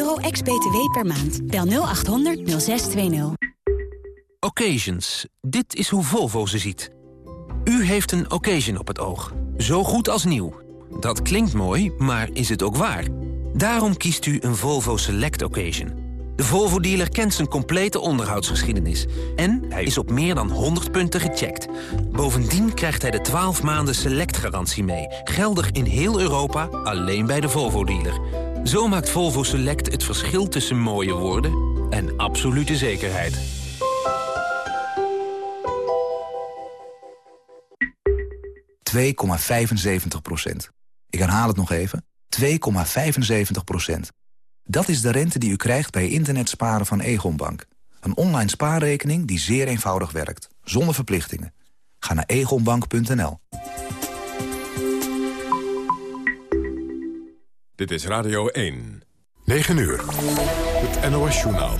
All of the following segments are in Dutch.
euro ex-BTW per maand. Bel 0800 0620. Occasions. Dit is hoe Volvo ze ziet. U heeft een occasion op het oog. Zo goed als nieuw. Dat klinkt mooi, maar is het ook waar? Daarom kiest u een Volvo Select Occasion. De Volvo-dealer kent zijn complete onderhoudsgeschiedenis. En hij is op meer dan 100 punten gecheckt. Bovendien krijgt hij de 12 maanden Select-garantie mee. Geldig in heel Europa, alleen bij de Volvo-dealer. Zo maakt Volvo Select het verschil tussen mooie woorden en absolute zekerheid. ...2,75 procent. Ik herhaal het nog even. 2,75 procent. Dat is de rente die u krijgt bij internetsparen van Egonbank. Een online spaarrekening die zeer eenvoudig werkt. Zonder verplichtingen. Ga naar egonbank.nl. Dit is Radio 1. 9 uur. Het NOS-journaal.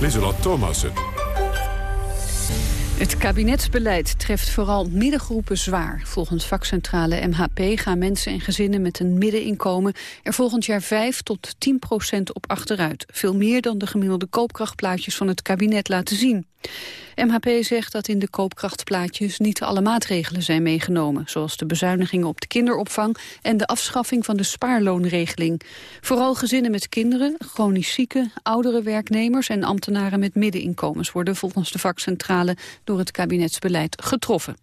Lieselot Thomassen. Het kabinetsbeleid treft vooral middengroepen zwaar. Volgens vakcentrale MHP gaan mensen en gezinnen met een middeninkomen... er volgend jaar 5 tot 10 procent op achteruit. Veel meer dan de gemiddelde koopkrachtplaatjes van het kabinet laten zien. MHP zegt dat in de koopkrachtplaatjes niet alle maatregelen zijn meegenomen, zoals de bezuinigingen op de kinderopvang en de afschaffing van de spaarloonregeling. Vooral gezinnen met kinderen, chronisch zieken, oudere werknemers en ambtenaren met middeninkomens worden volgens de vakcentrale door het kabinetsbeleid getroffen.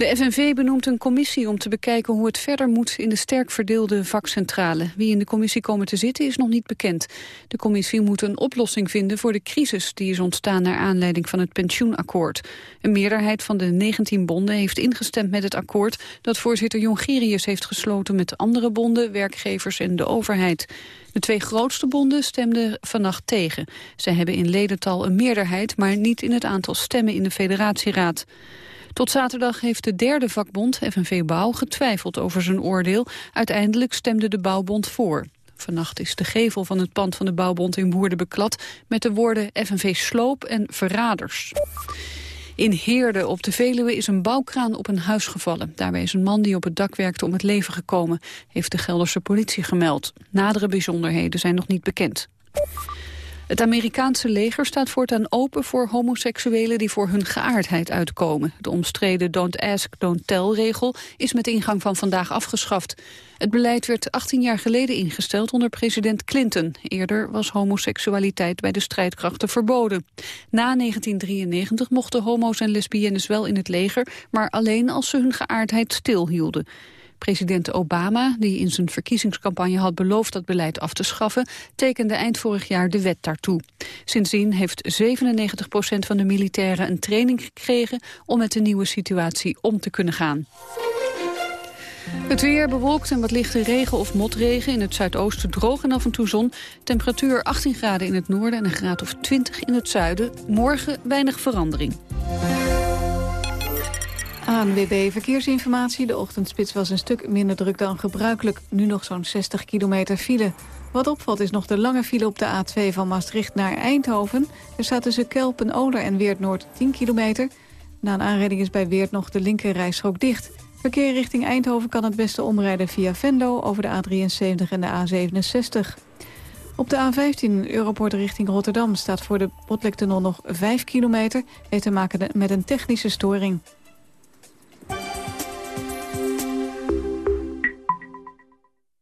De FNV benoemt een commissie om te bekijken hoe het verder moet in de sterk verdeelde vakcentrale. Wie in de commissie komen te zitten is nog niet bekend. De commissie moet een oplossing vinden voor de crisis die is ontstaan naar aanleiding van het pensioenakkoord. Een meerderheid van de 19 bonden heeft ingestemd met het akkoord dat voorzitter Jongerius heeft gesloten met andere bonden, werkgevers en de overheid. De twee grootste bonden stemden vannacht tegen. Ze hebben in ledental een meerderheid, maar niet in het aantal stemmen in de federatieraad. Tot zaterdag heeft de derde vakbond, FNV Bouw, getwijfeld over zijn oordeel. Uiteindelijk stemde de bouwbond voor. Vannacht is de gevel van het pand van de bouwbond in Woerden beklad... met de woorden FNV Sloop en Verraders. In Heerde op de Veluwe is een bouwkraan op een huis gevallen. Daarbij is een man die op het dak werkte om het leven gekomen, heeft de Gelderse politie gemeld. Nadere bijzonderheden zijn nog niet bekend. Het Amerikaanse leger staat voortaan open voor homoseksuelen die voor hun geaardheid uitkomen. De omstreden Don't Ask, Don't Tell-regel is met ingang van vandaag afgeschaft. Het beleid werd 18 jaar geleden ingesteld onder president Clinton. Eerder was homoseksualiteit bij de strijdkrachten verboden. Na 1993 mochten homo's en lesbiennes wel in het leger, maar alleen als ze hun geaardheid stilhielden. President Obama, die in zijn verkiezingscampagne had beloofd dat beleid af te schaffen, tekende eind vorig jaar de wet daartoe. Sindsdien heeft 97 procent van de militairen een training gekregen om met de nieuwe situatie om te kunnen gaan. Het weer bewolkt en wat lichte regen of motregen. In het zuidoosten droog en af en toe zon. Temperatuur 18 graden in het noorden en een graad of 20 in het zuiden. Morgen weinig verandering. ANWB Verkeersinformatie. De ochtendspits was een stuk minder druk dan gebruikelijk. Nu nog zo'n 60 kilometer file. Wat opvalt is nog de lange file op de A2 van Maastricht naar Eindhoven. Er staat tussen Kelpen, Oler en Weert Noord 10 kilometer. Na een aanrijding is bij Weert nog de linkerrijstrook dicht. Verkeer richting Eindhoven kan het beste omrijden via Venlo... over de A73 en de A67. Op de A15 Europort richting Rotterdam staat voor de Botlektunnel nog 5 kilometer. Heeft te maken met een technische storing.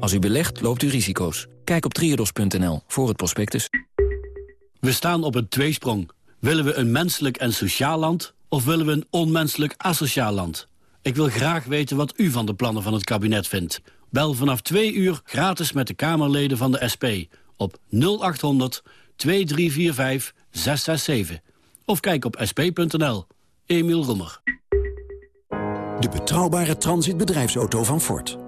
Als u belegt, loopt u risico's. Kijk op triodos.nl voor het prospectus. We staan op een tweesprong. Willen we een menselijk en sociaal land... of willen we een onmenselijk asociaal land? Ik wil graag weten wat u van de plannen van het kabinet vindt. Bel vanaf twee uur gratis met de Kamerleden van de SP... op 0800 2345 667. Of kijk op sp.nl. Emiel Roemer. De betrouwbare transitbedrijfsauto van Ford.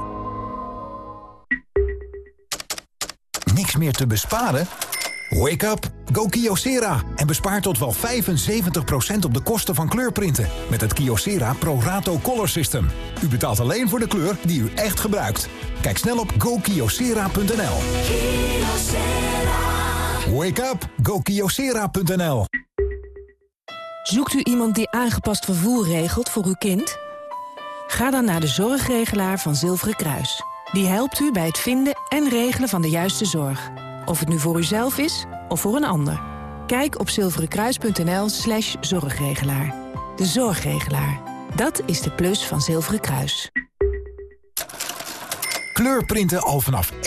Meer te besparen? Wake up! Go Kyocera en bespaar tot wel 75% op de kosten van kleurprinten... met het Kyocera Pro Rato Color System. U betaalt alleen voor de kleur die u echt gebruikt. Kijk snel op gokyocera.nl. Wake up! GoKiosera.nl Zoekt u iemand die aangepast vervoer regelt voor uw kind? Ga dan naar de zorgregelaar van Zilveren Kruis. Die helpt u bij het vinden en regelen van de juiste zorg. Of het nu voor uzelf is of voor een ander. Kijk op zilverenkruis.nl slash zorgregelaar. De zorgregelaar. Dat is de plus van Zilveren Kruis. Kleurprinten al vanaf 1,7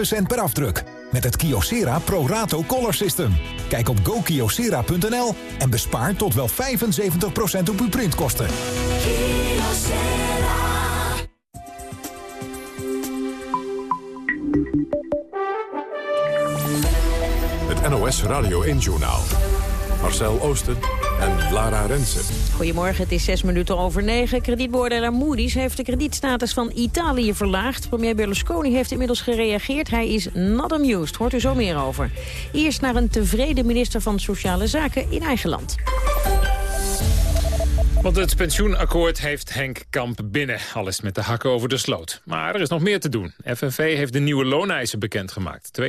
cent per afdruk. Met het Kyocera Pro Rato Color System. Kijk op gokyocera.nl en bespaar tot wel 75% op uw printkosten. NOS Radio 1-journaal. Marcel Oosten en Lara Rensen. Goedemorgen, het is zes minuten over negen. Kredietbeoordelaar Moody's heeft de kredietstatus van Italië verlaagd. Premier Berlusconi heeft inmiddels gereageerd. Hij is not amused, hoort u zo meer over. Eerst naar een tevreden minister van Sociale Zaken in eigen land. Want het pensioenakkoord heeft Henk Kamp binnen. Al is met de hakken over de sloot. Maar er is nog meer te doen. FNV heeft de nieuwe looneisen bekendgemaakt. 2,5%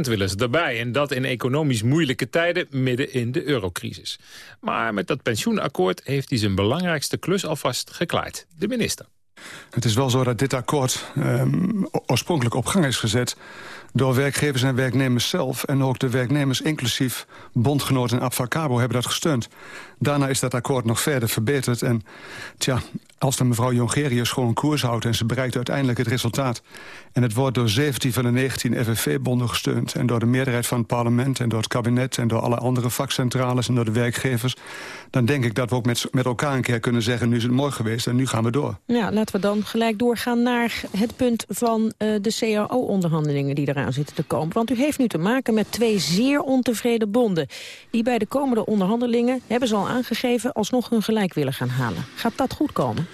willen ze erbij. En dat in economisch moeilijke tijden midden in de eurocrisis. Maar met dat pensioenakkoord heeft hij zijn belangrijkste klus alvast geklaard. De minister. Het is wel zo dat dit akkoord um, oorspronkelijk op gang is gezet door werkgevers en werknemers zelf. En ook de werknemers, inclusief bondgenoten en Abfacabo, hebben dat gesteund. Daarna is dat akkoord nog verder verbeterd. En tja, als de mevrouw Jongerius gewoon koers houdt... en ze bereikt uiteindelijk het resultaat... en het wordt door 17 van de 19 FNV-bonden gesteund... en door de meerderheid van het parlement en door het kabinet... en door alle andere vakcentrales en door de werkgevers... dan denk ik dat we ook met, met elkaar een keer kunnen zeggen... nu is het mooi geweest en nu gaan we door. Ja, laten we dan gelijk doorgaan naar het punt van uh, de CAO-onderhandelingen... die eraan zitten te komen. Want u heeft nu te maken met twee zeer ontevreden bonden... die bij de komende onderhandelingen, hebben ze al aangegeven... alsnog hun gelijk willen gaan halen. Gaat dat goed komen?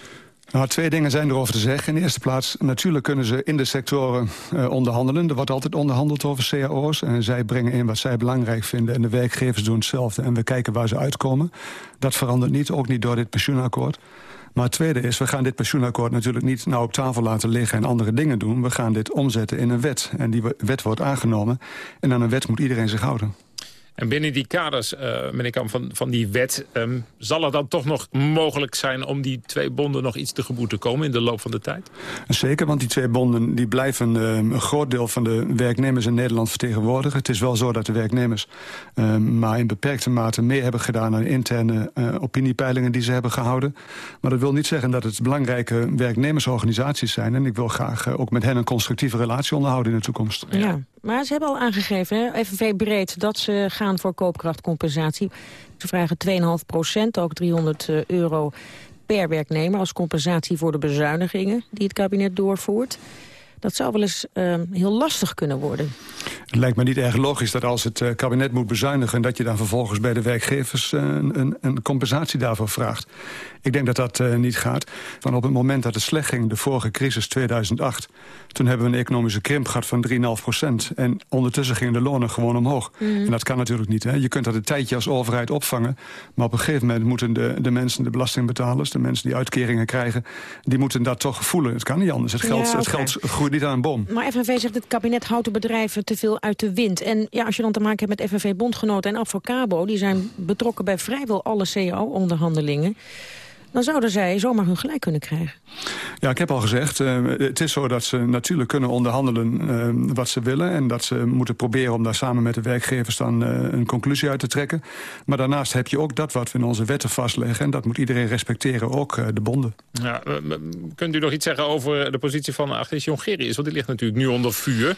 Nou, twee dingen zijn erover te zeggen. In de eerste plaats, natuurlijk kunnen ze in de sectoren uh, onderhandelen. Er wordt altijd onderhandeld over cao's. En zij brengen in wat zij belangrijk vinden. En de werkgevers doen hetzelfde. En we kijken waar ze uitkomen. Dat verandert niet, ook niet door dit pensioenakkoord. Maar het tweede is, we gaan dit pensioenakkoord natuurlijk niet nou op tafel laten liggen en andere dingen doen. We gaan dit omzetten in een wet. En die wet wordt aangenomen. En aan een wet moet iedereen zich houden. En binnen die kaders, uh, meneer Kamp, van, van die wet... Um, zal er dan toch nog mogelijk zijn om die twee bonden nog iets tegemoet te komen... in de loop van de tijd? Zeker, want die twee bonden die blijven uh, een groot deel van de werknemers in Nederland vertegenwoordigen. Het is wel zo dat de werknemers uh, maar in beperkte mate mee hebben gedaan... aan interne opiniepeilingen die ze hebben gehouden. Maar dat wil niet zeggen dat het belangrijke werknemersorganisaties zijn. En ik wil graag ook met hen een constructieve relatie onderhouden in de toekomst. Ja, maar ze hebben al aangegeven, hè, FNV breed, dat ze gaan voor koopkrachtcompensatie. Ze vragen 2,5 procent, ook 300 eh, euro per werknemer... als compensatie voor de bezuinigingen die het kabinet doorvoert. Dat zou wel eens uh, heel lastig kunnen worden. Het lijkt me niet erg logisch dat als het uh, kabinet moet bezuinigen... dat je dan vervolgens bij de werkgevers uh, een, een, compensatie daarvoor vraagt. Ik denk dat dat uh, niet gaat. Want op het moment dat het slecht ging, de vorige crisis 2008... toen hebben we een economische krimp gehad van 3,5 procent. En ondertussen gingen de lonen gewoon omhoog. Mm. En dat kan natuurlijk niet. Hè. Je kunt dat een tijdje als overheid opvangen. Maar op een gegeven moment moeten de, de mensen, de belastingbetalers... de mensen die uitkeringen krijgen, die moeten dat toch voelen. Het kan niet anders. Het geld, ja, okay. het geld groeit aan. Maar FNV zegt het kabinet houdt de bedrijven te veel uit de wind. En ja, als je dan te maken hebt met FNV-bondgenoten en Advocabo... die zijn betrokken bij vrijwel alle CAO-onderhandelingen dan zouden zij zomaar hun gelijk kunnen krijgen. Ja, ik heb al gezegd, uh, het is zo dat ze natuurlijk kunnen onderhandelen uh, wat ze willen... en dat ze moeten proberen om daar samen met de werkgevers dan uh, een conclusie uit te trekken. Maar daarnaast heb je ook dat wat we in onze wetten vastleggen... en dat moet iedereen respecteren, ook de bonden. Ja, kunt u nog iets zeggen over de positie van Agnes Jongerius? Want die ligt natuurlijk nu onder vuur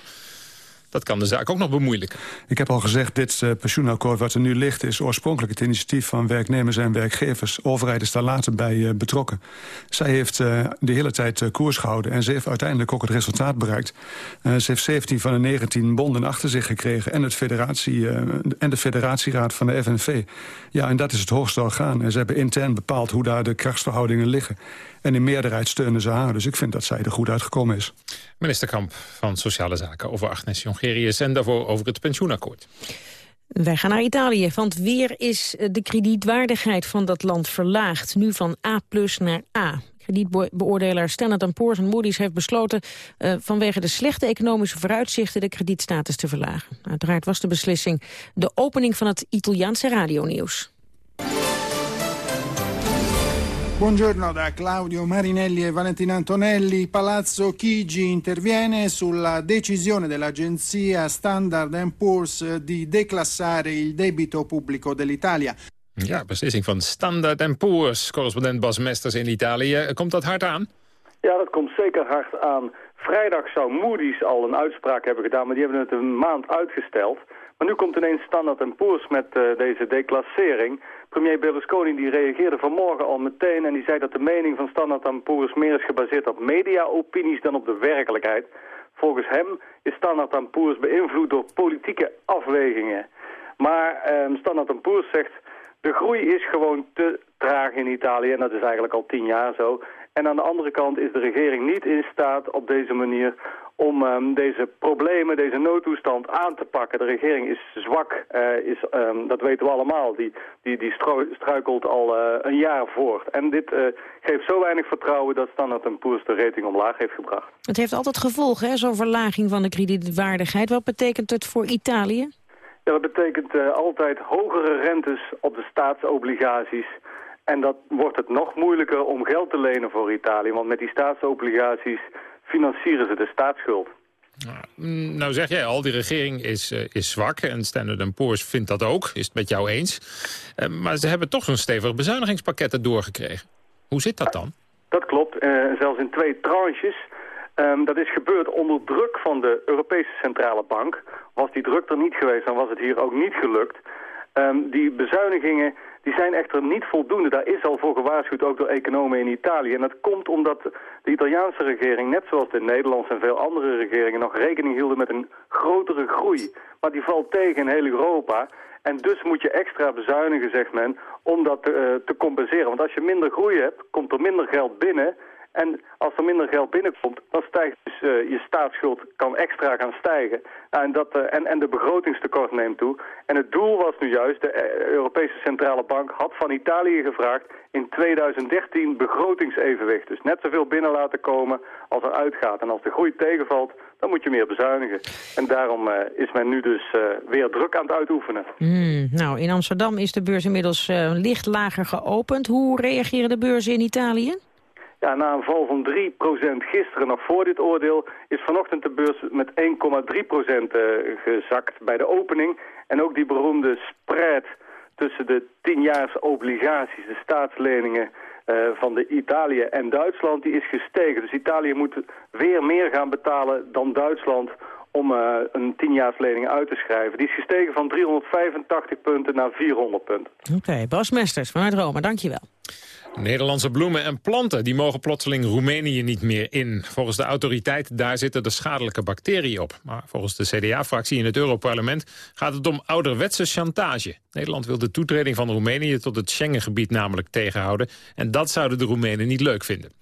Dat kan de zaak ook nog bemoeilijken. Ik heb al gezegd, dit uh, pensioenakkoord wat er nu ligt... is oorspronkelijk het initiatief van werknemers en werkgevers. Overheid is daar later bij uh, betrokken. Zij heeft uh, de hele tijd koers gehouden... en ze heeft uiteindelijk ook het resultaat bereikt. ze heeft 17 van de 19 bonden achter zich gekregen... en, het federatie, en de federatieraad van de FNV. Ja, en dat is het hoogste orgaan. En ze hebben intern bepaald hoe daar de krachtsverhoudingen liggen. En in meerderheid steunen ze haar. Dus ik vind dat zij er goed uitgekomen is. Minister Kamp van Sociale Zaken over Agnes Jongerius... en daarvoor over het pensioenakkoord. Wij gaan naar Italië, want weer is de kredietwaardigheid van dat land verlaagd. Nu van A plus naar A. Kredietbeoordelaar Standard Poor's en Moody's heeft besloten... Uh, vanwege de slechte economische vooruitzichten de kredietstatus te verlagen. Uiteraard was de beslissing de opening van het Italiaanse radionieuws. Buongiorno da Claudio Marinelli e Valentina Antonelli. Palazzo Chigi interviene sulla decisione dell'agenzia Standard Poor's di declassare il debito pubblico dell'Italia. Ja, beslissing van Standard Poor's, correspondent Bas Mesters in Italië. Komt dat hard aan? Ja, dat komt zeker hard aan. Vrijdag zou Moody's al een uitspraak hebben gedaan, maar die hebben het een maand uitgesteld. Maar nu komt ineens Standard Poor's met uh, deze declassering. Premier Berlusconi die reageerde vanmorgen al meteen en die zei dat de mening van Standard Poor's meer is gebaseerd op mediaopinies dan op de werkelijkheid. Volgens hem is Standard Poor's beïnvloed door politieke afwegingen. Maar eh, Standard Poor's zegt, de groei is gewoon te traag in Italië en dat is eigenlijk al tien jaar zo. En aan de andere kant is de regering niet in staat op deze manier om um, deze problemen, deze noodtoestand aan te pakken. De regering is zwak, uh, is, um, dat weten we allemaal. Die, die, die struikelt al uh, een jaar voort. En dit uh, geeft zo weinig vertrouwen dat Standard Poor's de rating omlaag heeft gebracht. Het heeft altijd gevolgen, zo'n verlaging van de kredietwaardigheid. Wat betekent het voor Italië? Ja, dat betekent altijd hogere rentes op de staatsobligaties... En dat wordt het nog moeilijker om geld te lenen voor Italië. Want met die staatsobligaties financieren ze de staatsschuld. Nou, nou zeg jij al, die regering is, uh, is zwak en Standard Poor's vindt dat ook, is het met jou eens. Uh, maar ze hebben toch zo'n stevig bezuinigingspakket doorgekregen. Hoe zit dat dan? Dat klopt, uh, zelfs in twee tranches. Um, dat is gebeurd onder druk van de Europese Centrale Bank. Was die druk er niet geweest, dan was het hier ook niet gelukt. Um, die bezuinigingen die zijn echter niet voldoende. Daar is al voor gewaarschuwd, ook door economen in Italië. En dat komt omdat de Italiaanse regering, net zoals de Nederlandse en veel andere regeringen... nog rekening hielden met een grotere groei. Maar die valt tegen in heel Europa. En dus moet je extra bezuinigen, zegt men, om dat te, uh, te compenseren. Want als je minder groei hebt, komt er minder geld binnen... En als er minder geld binnenkomt, dan stijgt dus uh, je staatsschuld kan extra gaan stijgen. En, dat, uh, en, en de begrotingstekort neemt toe. En het doel was nu juist, de uh, Europese Centrale Bank had van Italië gevraagd in 2013 begrotingsevenwicht. Dus net zoveel binnen laten komen als er uitgaat. En als de groei tegenvalt, dan moet je meer bezuinigen. En daarom is men nu dus weer druk aan het uitoefenen. Mm, nou, in Amsterdam is de beurs inmiddels licht lager geopend. Hoe reageren de beurzen in Italië? Na een val van 3% gisteren nog voor dit oordeel... is vanochtend de beurs met 1,3% uh, gezakt bij de opening. En ook die beroemde spread tussen de 10-jaars obligaties, de staatsleningen... Uh, van de Italië en Duitsland, die is gestegen. Dus Italië moet weer meer gaan betalen dan Duitsland om uh, een 10-jaarslening uit te schrijven. Die is gestegen van 385 punten naar 400 punten. Oké, okay, Bas Mesters vanuit Rome, dankjewel. Nederlandse bloemen en planten die mogen plotseling Roemenië niet meer in. Volgens de autoriteit daar zitten de schadelijke bacteriën op. Maar volgens de CDA-fractie in het Europarlement gaat het om ouderwetse chantage. Nederland wil de toetreding van Roemenië tot het Schengengebied namelijk tegenhouden. En dat zouden de Roemenen niet leuk vinden.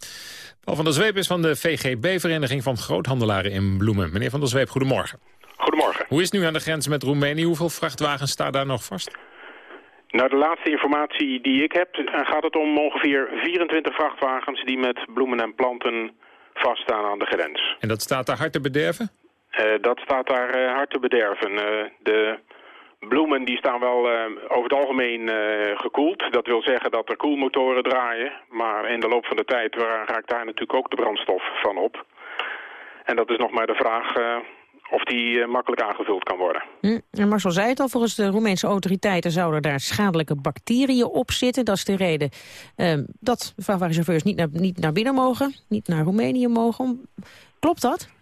Paul van der Zweep is van de VGB-vereniging van groothandelaren in bloemen. Meneer van der Zweep, goedemorgen. Goedemorgen. Hoe is het nu aan de grens met Roemenië? Hoeveel vrachtwagens staan daar nog vast? Nou, de laatste informatie die ik heb, gaat het om ongeveer 24 vrachtwagens die met bloemen en planten vaststaan aan de grens. En dat staat daar hard te bederven? Uh, dat staat daar uh, hard te bederven. Uh, de bloemen die staan wel over het algemeen gekoeld. Dat wil zeggen dat er koelmotoren draaien. Maar in de loop van de tijd raakt daar natuurlijk ook de brandstof van op. En dat is nog maar de vraag of die uh, makkelijk aangevuld kan worden. Hm. En Marcel zei het al, volgens de Roemeense autoriteiten zouden daar schadelijke bacteriën op zitten. Dat is de reden uh, dat vrachtwagenchauffeurs niet naar, niet naar binnen mogen, niet naar Roemenië mogen. Klopt dat?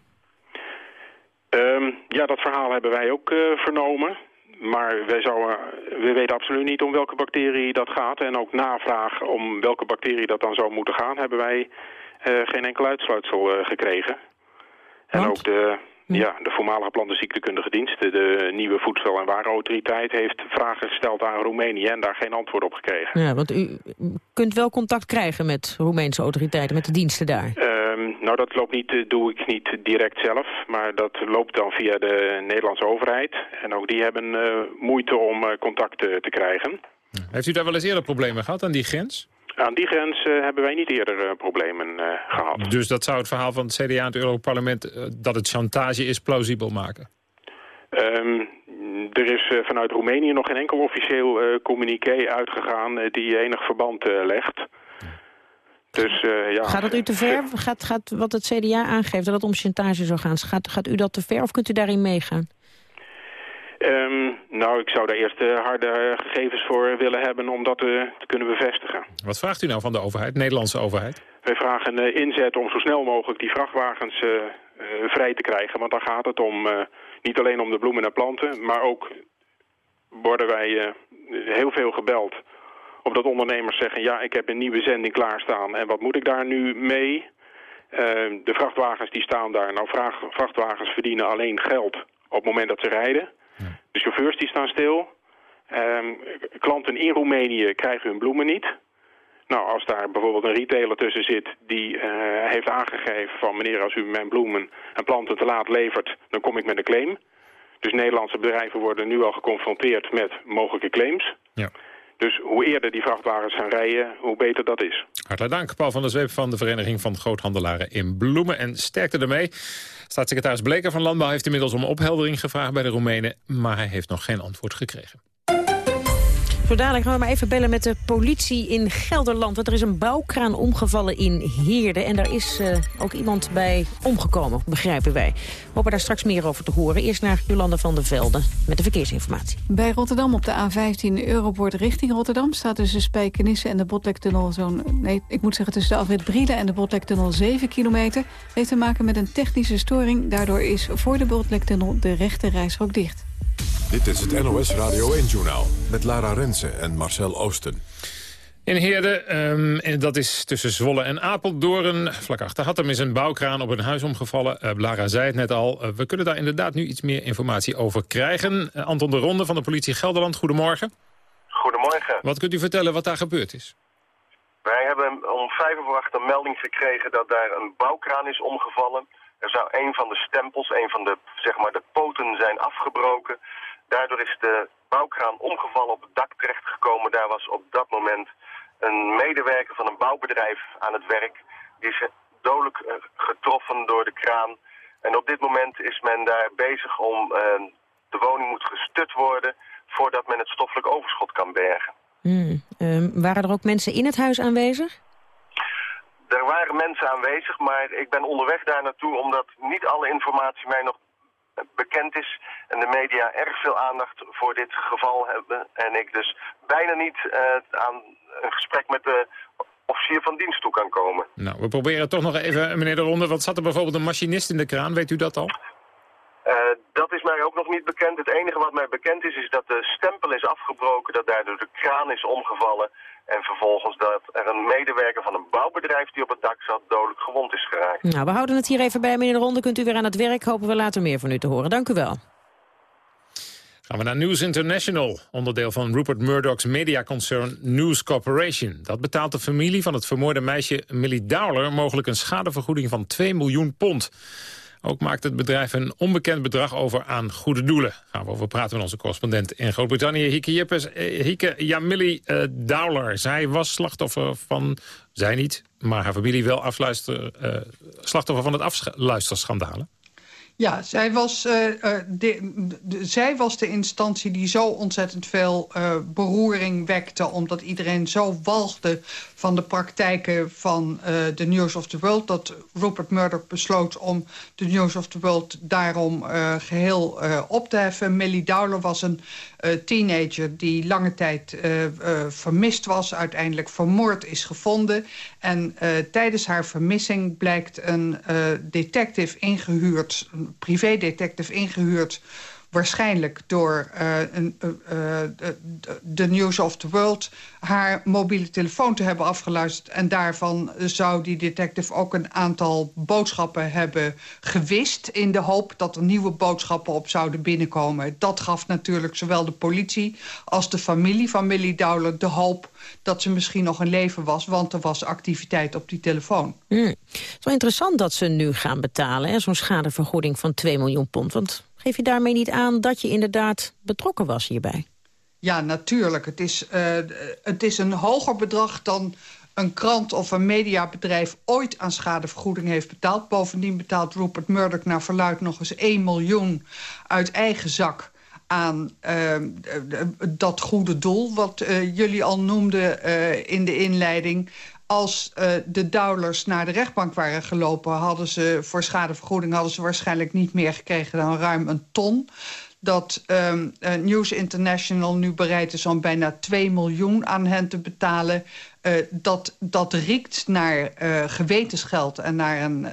Ehm, ja, dat verhaal hebben wij ook uh, vernomen. Maar wij zouden, we weten absoluut niet om welke bacterie dat gaat. En ook navraag om welke bacterie dat dan zou moeten gaan... hebben wij uh, geen enkel uitsluitsel uh, gekregen. En ook de, ja, de voormalige plantenziektekundige dienst, de nieuwe Voedsel- en Warenautoriteit, heeft vragen gesteld aan Roemenië en daar geen antwoord op gekregen. Ja, want u kunt wel contact krijgen met Roemeense autoriteiten, met de diensten daar? Uh, nou, dat loopt niet, doe ik niet direct zelf, maar dat loopt dan via de Nederlandse overheid. En ook die hebben uh, moeite om uh, contact te krijgen. Heeft u daar wel eens eerder problemen gehad aan die grens? Aan die grens uh, hebben wij niet eerder uh, problemen uh, gehad. Dus dat zou het verhaal van het CDA en het Europarlement... dat het chantage is, plausibel maken? Um, er is vanuit Roemenië nog geen enkel officieel communiqué uitgegaan... die enig verband legt. Dus, ja. Gaat het u te ver? Gaat, gaat wat het CDA aangeeft dat het om chantage zou gaan... Gaat, gaat u dat te ver of kunt u daarin meegaan? Um, nou, ik zou daar eerst uh, harde gegevens voor willen hebben om dat uh, te kunnen bevestigen. Wat vraagt u nou van de overheid, de Nederlandse overheid? Wij vragen uh, inzet om zo snel mogelijk die vrachtwagens vrij te krijgen. Want dan gaat het om, niet alleen om de bloemen en planten, maar ook worden wij heel veel gebeld. Omdat ondernemers zeggen, ja, ik heb een nieuwe zending klaarstaan en wat moet ik daar nu mee? de vrachtwagens die staan daar. Nou, vrachtwagens verdienen alleen geld op het moment dat ze rijden. De chauffeurs die staan stil. Um, klanten in Roemenië krijgen hun bloemen niet. Nou, als daar bijvoorbeeld een retailer tussen zit die uh, heeft aangegeven van... meneer, als u mijn bloemen en planten te laat levert, dan kom ik met een claim. Dus Nederlandse bedrijven worden nu al geconfronteerd met mogelijke claims. Ja. Dus hoe eerder die vrachtwagens gaan rijden, hoe beter dat is. Hartelijk dank, Paul van der Zweep van de Vereniging van Groothandelaren in Bloemen. En sterkte ermee. Staatssecretaris Bleker van Landbouw heeft inmiddels om opheldering gevraagd bij de Roemenen. Maar hij heeft nog geen antwoord gekregen. Zo dadelijk gaan we maar even bellen met de politie in Gelderland. Want er is een bouwkraan omgevallen in Heerde. En daar is uh, ook iemand bij omgekomen, begrijpen wij. Hopen daar straks meer over te horen. Eerst naar Jolanda van der Velde met de verkeersinformatie. Bij Rotterdam op de A15 Europort richting Rotterdam... staat tussen Spijkenisse en de Botlektunnel zo'n... nee, ik moet zeggen tussen de afrit Brielen en de Botlektunnel 7 kilometer. heeft te maken met een technische storing. Daardoor is voor de Botlektunnel de rechte reisrook dicht. Dit is het NOS Radio 1-journaal met Lara Rensen en Marcel Oosten. In Heerde, um, en dat is tussen Zwolle en Apeldoorn. Vlak achter Hattem is een bouwkraan op een huis omgevallen. Uh, Lara zei het net al, uh, we kunnen daar inderdaad nu iets meer informatie over krijgen. Uh, Anton de Ronde van de politie Gelderland, goedemorgen. Goedemorgen. Wat kunt u vertellen wat daar gebeurd is? Wij hebben om vijf uur acht een melding gekregen dat daar een bouwkraan is omgevallen. Er zou een van de stempels, een van de, zeg maar, de poten zijn afgebroken. Daardoor is de bouwkraan omgevallen op het dak terechtgekomen. Daar was op dat moment een medewerker van een bouwbedrijf aan het werk. Die is dodelijk eh, getroffen door de kraan. En op dit moment is men daar bezig om... Uh, de woning moet gestut worden voordat men het stoffelijk overschot kan bergen. Hmm. Um, waren er ook mensen in het huis aanwezig? Er waren mensen aanwezig, maar ik ben onderweg daar naartoe... omdat niet alle informatie mij nog bekend is en de media erg veel aandacht voor dit geval hebben. En ik dus bijna niet uh, aan een gesprek met de officier van dienst toe kan komen. Nou, we proberen toch nog even, meneer De Ronde, wat zat er bijvoorbeeld een machinist in de kraan? Weet u dat al? Uh, dat is mij ook nog niet bekend. Het enige wat mij bekend is, is dat de stempel is afgebroken, dat daardoor de kraan is omgevallen. En vervolgens dat er een medewerker van een bouwbedrijf die op het dak zat dodelijk gewond is geraakt. Nou, we houden het hier even bij, meneer De Ronde. Kunt u weer aan het werk. Hopen we later meer van u te horen. Dank u wel. Gaan we naar News International, onderdeel van Rupert Murdoch's mediaconcern News Corporation. Dat betaalt de familie van het vermoorde meisje Millie Dowler mogelijk een schadevergoeding van 2 miljoen pond. Ook maakt het bedrijf een onbekend bedrag over aan goede doelen. Gaan we over praten met onze correspondent in Groot-Brittannië, Hieke Jippes. Eh, Hieke, ja, Millie uh, Dowler, zij was slachtoffer van, zij niet, maar haar familie wel afluister, uh, slachtoffer van het afluisterschandalen. Ja, zij was, uh, de, de, zij was de instantie die zo ontzettend veel uh, beroering wekte... omdat iedereen zo walgde van de praktijken van de News of the World... dat Rupert Murdoch besloot om de News of the World daarom geheel op te heffen. Millie Dowler was een teenager die lange tijd vermist was... uiteindelijk vermoord is gevonden... En uh, tijdens haar vermissing blijkt een uh, detective ingehuurd... een privédetective ingehuurd waarschijnlijk door uh, een, uh, de News of the World... haar mobiele telefoon te hebben afgeluisterd. En daarvan zou die detective ook een aantal boodschappen hebben gewist... in de hoop dat er nieuwe boodschappen op zouden binnenkomen. Dat gaf natuurlijk zowel de politie als de familie van Millie Dowler de hoop dat ze misschien nog in leven was... want er was activiteit op die telefoon. Mm. Het is wel interessant dat ze nu gaan betalen, zo'n schadevergoeding van 2 miljoen pond. Want geef je daarmee niet aan dat je inderdaad betrokken was hierbij? Ja, natuurlijk. Het is, uh, het is een hoger bedrag dan een krant of een mediabedrijf ooit aan schadevergoeding heeft betaald. Bovendien betaalt Rupert Murdoch naar verluid nog eens 1 miljoen uit eigen zak aan uh, dat goede doel... wat uh, jullie al noemden in de inleiding. Als de Dowlers naar de rechtbank waren gelopen... hadden ze voor schadevergoeding hadden ze waarschijnlijk niet meer gekregen dan ruim een ton dat um, uh, News International nu bereid is om bijna 2 miljoen aan hen te betalen. Uh, dat, dat riekt naar gewetensgeld en naar een,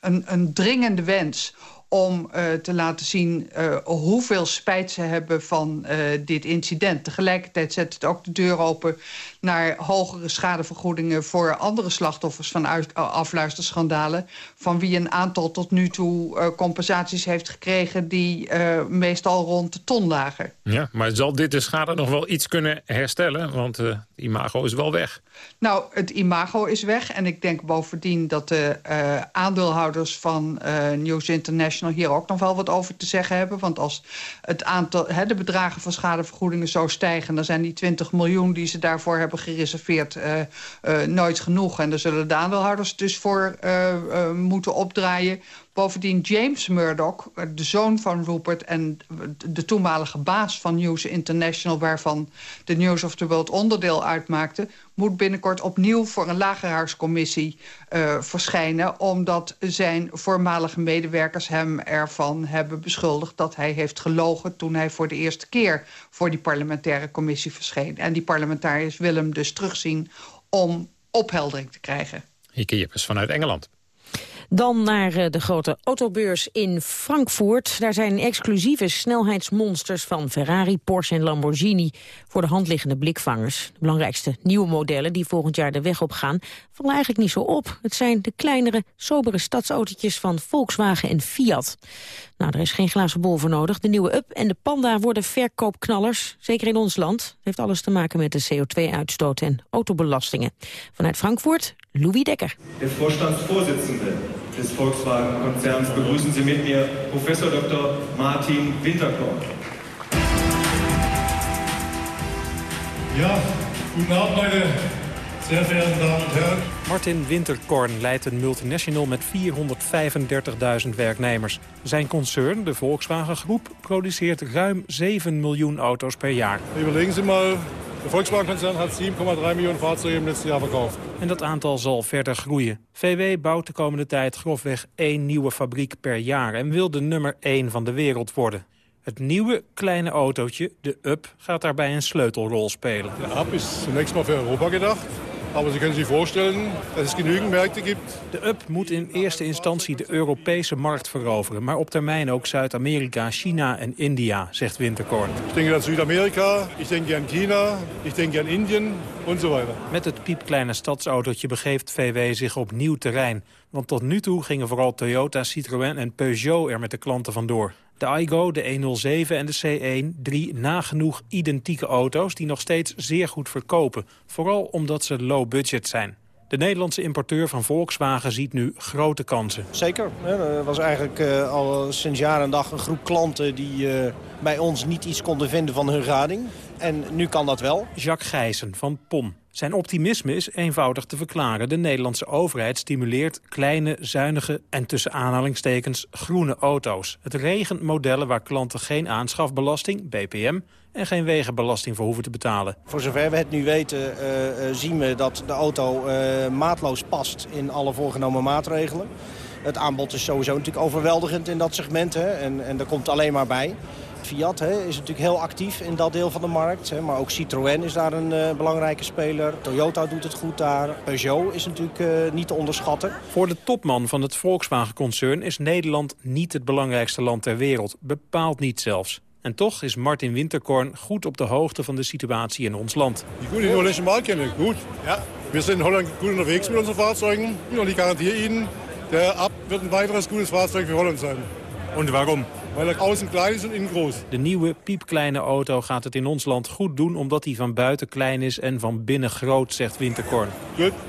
een, een dringende wens om uh, te laten zien uh, hoeveel spijt ze hebben van uh, dit incident. Tegelijkertijd zet het ook de deur open naar hogere schadevergoedingen... voor andere slachtoffers van afluisterschandalen... van wie een aantal tot nu toe compensaties heeft gekregen... die meestal rond de ton lagen. Ja, maar zal dit de schade nog wel iets kunnen herstellen? Want imago is wel weg. Nou, het imago is weg. En ik denk bovendien dat de aandeelhouders van News International hier ook nog wel wat over te zeggen hebben. Want als het aantal, hè, de bedragen van schadevergoedingen zo stijgen... dan zijn die 20 miljoen die ze daarvoor hebben gereserveerd uh, uh, nooit genoeg. En daar zullen de aandeelhouders dus voor uh, moeten opdraaien. Bovendien James Murdoch, de zoon van Rupert... en de toenmalige baas van News International... waarvan de News of the World onderdeel uitmaakte... moet binnenkort opnieuw voor een lagerhuiscommissie uh, verschijnen... omdat zijn voormalige medewerkers hem ervan hebben beschuldigd... dat hij heeft gelogen toen hij voor de eerste keer... voor die parlementaire commissie verscheen. En die parlementariërs willen hem dus terugzien om opheldering te krijgen. Hieke Jippes vanuit Engeland. Dan naar eh, de grote autobeurs in Frankfurt. Daar zijn exclusieve snelheidsmonsters van Ferrari, Porsche en Lamborghini... voor de hand liggende blikvangers. De belangrijkste nieuwe modellen die volgend jaar de weg op gaan... vallen eigenlijk niet zo op. Het zijn de kleinere, sobere stadsautootjes van Volkswagen en Fiat. Nou, er is geen glazen bol voor nodig. De nieuwe Up en de Panda worden verkoopknallers. Zeker in ons land. Het heeft alles te maken met de CO2-uitstoot en autobelastingen. Vanuit Frankfurt, Louis Dekker. De Vorstandsvorsitzende des Volkswagen-Konzerns begrüßen Sie mit mir Professor Dr. Martin Winterkorn. Ja, guten Abend, meine Martin Winterkorn leidt een multinational met 435.000 werknemers. Zijn concern, de Volkswagen Groep, produceert ruim 7 miljoen auto's per jaar. Überlegen Sie mal, de Volkswagen-concern had 7,3 miljoen Fahrzeuge im letzten jaar verkocht. En dat aantal zal verder groeien. VW bouwt de komende tijd grofweg één nieuwe fabriek per jaar... en wil de nummer 1 van de wereld worden. Het nieuwe kleine autootje, de Up, gaat daarbij een sleutelrol spelen. De Up is zunächst mal voor Europa gedacht. Maar ze kunnen zich voorstellen dat het genügend Märkte gibt. De UP moet in eerste instantie de Europese markt veroveren... maar op termijn ook Zuid-Amerika, China en India, zegt Winterkorn. Ik denk aan Zuid-Amerika, ik denk aan China, ik denk aan Indië enzovoort. Met het piepkleine stadsautootje begeeft VW zich op nieuw terrein. Want tot nu toe gingen vooral Toyota, Citroën en Peugeot er met de klanten vandoor. De Aygo, de 107 en de C1, drie nagenoeg identieke auto's... die nog steeds zeer goed verkopen. Vooral omdat ze low budget zijn. De Nederlandse importeur van Volkswagen ziet nu grote kansen. Zeker. Er was eigenlijk uh, al sinds jaar en dag een groep klanten... die uh, bij ons niet iets konden vinden van hun gading. En nu kan dat wel. Jacques Gijzen van POM. Zijn optimisme is eenvoudig te verklaren. De Nederlandse overheid stimuleert kleine, zuinige en tussen aanhalingstekens groene auto's. Het regent modellen waar klanten geen aanschafbelasting, BPM, en geen wegenbelasting voor hoeven te betalen. Voor zover we het nu weten uh, zien we dat de auto uh, maatloos past in alle voorgenomen maatregelen. Het aanbod is sowieso natuurlijk overweldigend in dat segment hè, en, en daar komt alleen maar bij. Fiat hè, is natuurlijk heel actief in dat deel van de markt. Hè, maar ook Citroën is daar een uh, belangrijke speler. Toyota doet het goed daar. Peugeot is natuurlijk uh, niet te onderschatten. Voor de topman van het Volkswagen-concern is Nederland niet het belangrijkste land ter wereld. Bepaald niet zelfs. En toch is Martin Winterkorn goed op de hoogte van de situatie in ons land. Die goede Hollandse markt kennen, goed. Ja. We zijn in Holland goed onderwegs met onze Fahrzeugen. Und ich garantiere Ihnen, der Ab wird ein weiteres gutes Fahrzeug für Holland sein. Und warum? Weil er außen klein is en innen groot. De nieuwe piepkleine auto gaat het in ons land goed doen... omdat hij van buiten klein is en van binnen groot, zegt Winterkorn.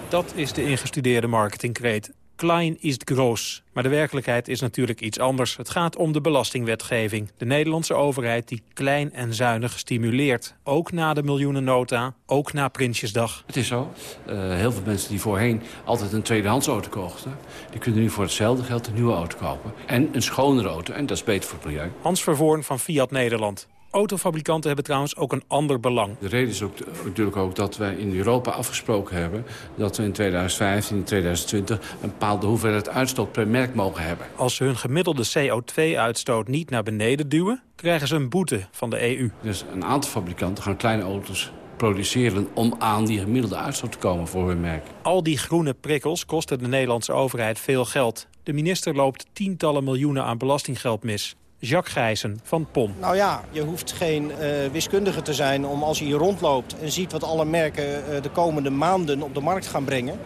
Dat is de ingestudeerde marketingkreet. Klein is groot. Maar de werkelijkheid is natuurlijk iets anders. Het gaat om de belastingwetgeving. De Nederlandse overheid die klein en zuinig stimuleert. Ook na de miljoenennota, ook na Prinsjesdag. Het is zo. Uh, heel veel mensen die voorheen altijd een tweedehands auto kochten... die kunnen nu voor hetzelfde geld een nieuwe auto kopen. En een schonere auto, en dat is beter voor het milieu. Hans Vervoorn van Fiat Nederland. Autofabrikanten hebben trouwens ook een ander belang. De reden is ook, natuurlijk ook dat wij in Europa afgesproken hebben... dat we in 2015 en 2020 een bepaalde hoeveelheid uitstoot per merk mogen hebben. Als ze hun gemiddelde CO2-uitstoot niet naar beneden duwen... krijgen ze een boete van de EU. Dus een aantal fabrikanten gaan kleine auto's produceren om aan die gemiddelde uitstoot te komen voor hun merk. Al die groene prikkels kosten de Nederlandse overheid veel geld. De minister loopt tientallen miljoenen aan belastinggeld mis. Jacques Gijzen van PON. Nou ja, je hoeft geen uh, wiskundige te zijn om als je hier rondloopt... en ziet wat alle merken uh, de komende maanden op de markt gaan brengen...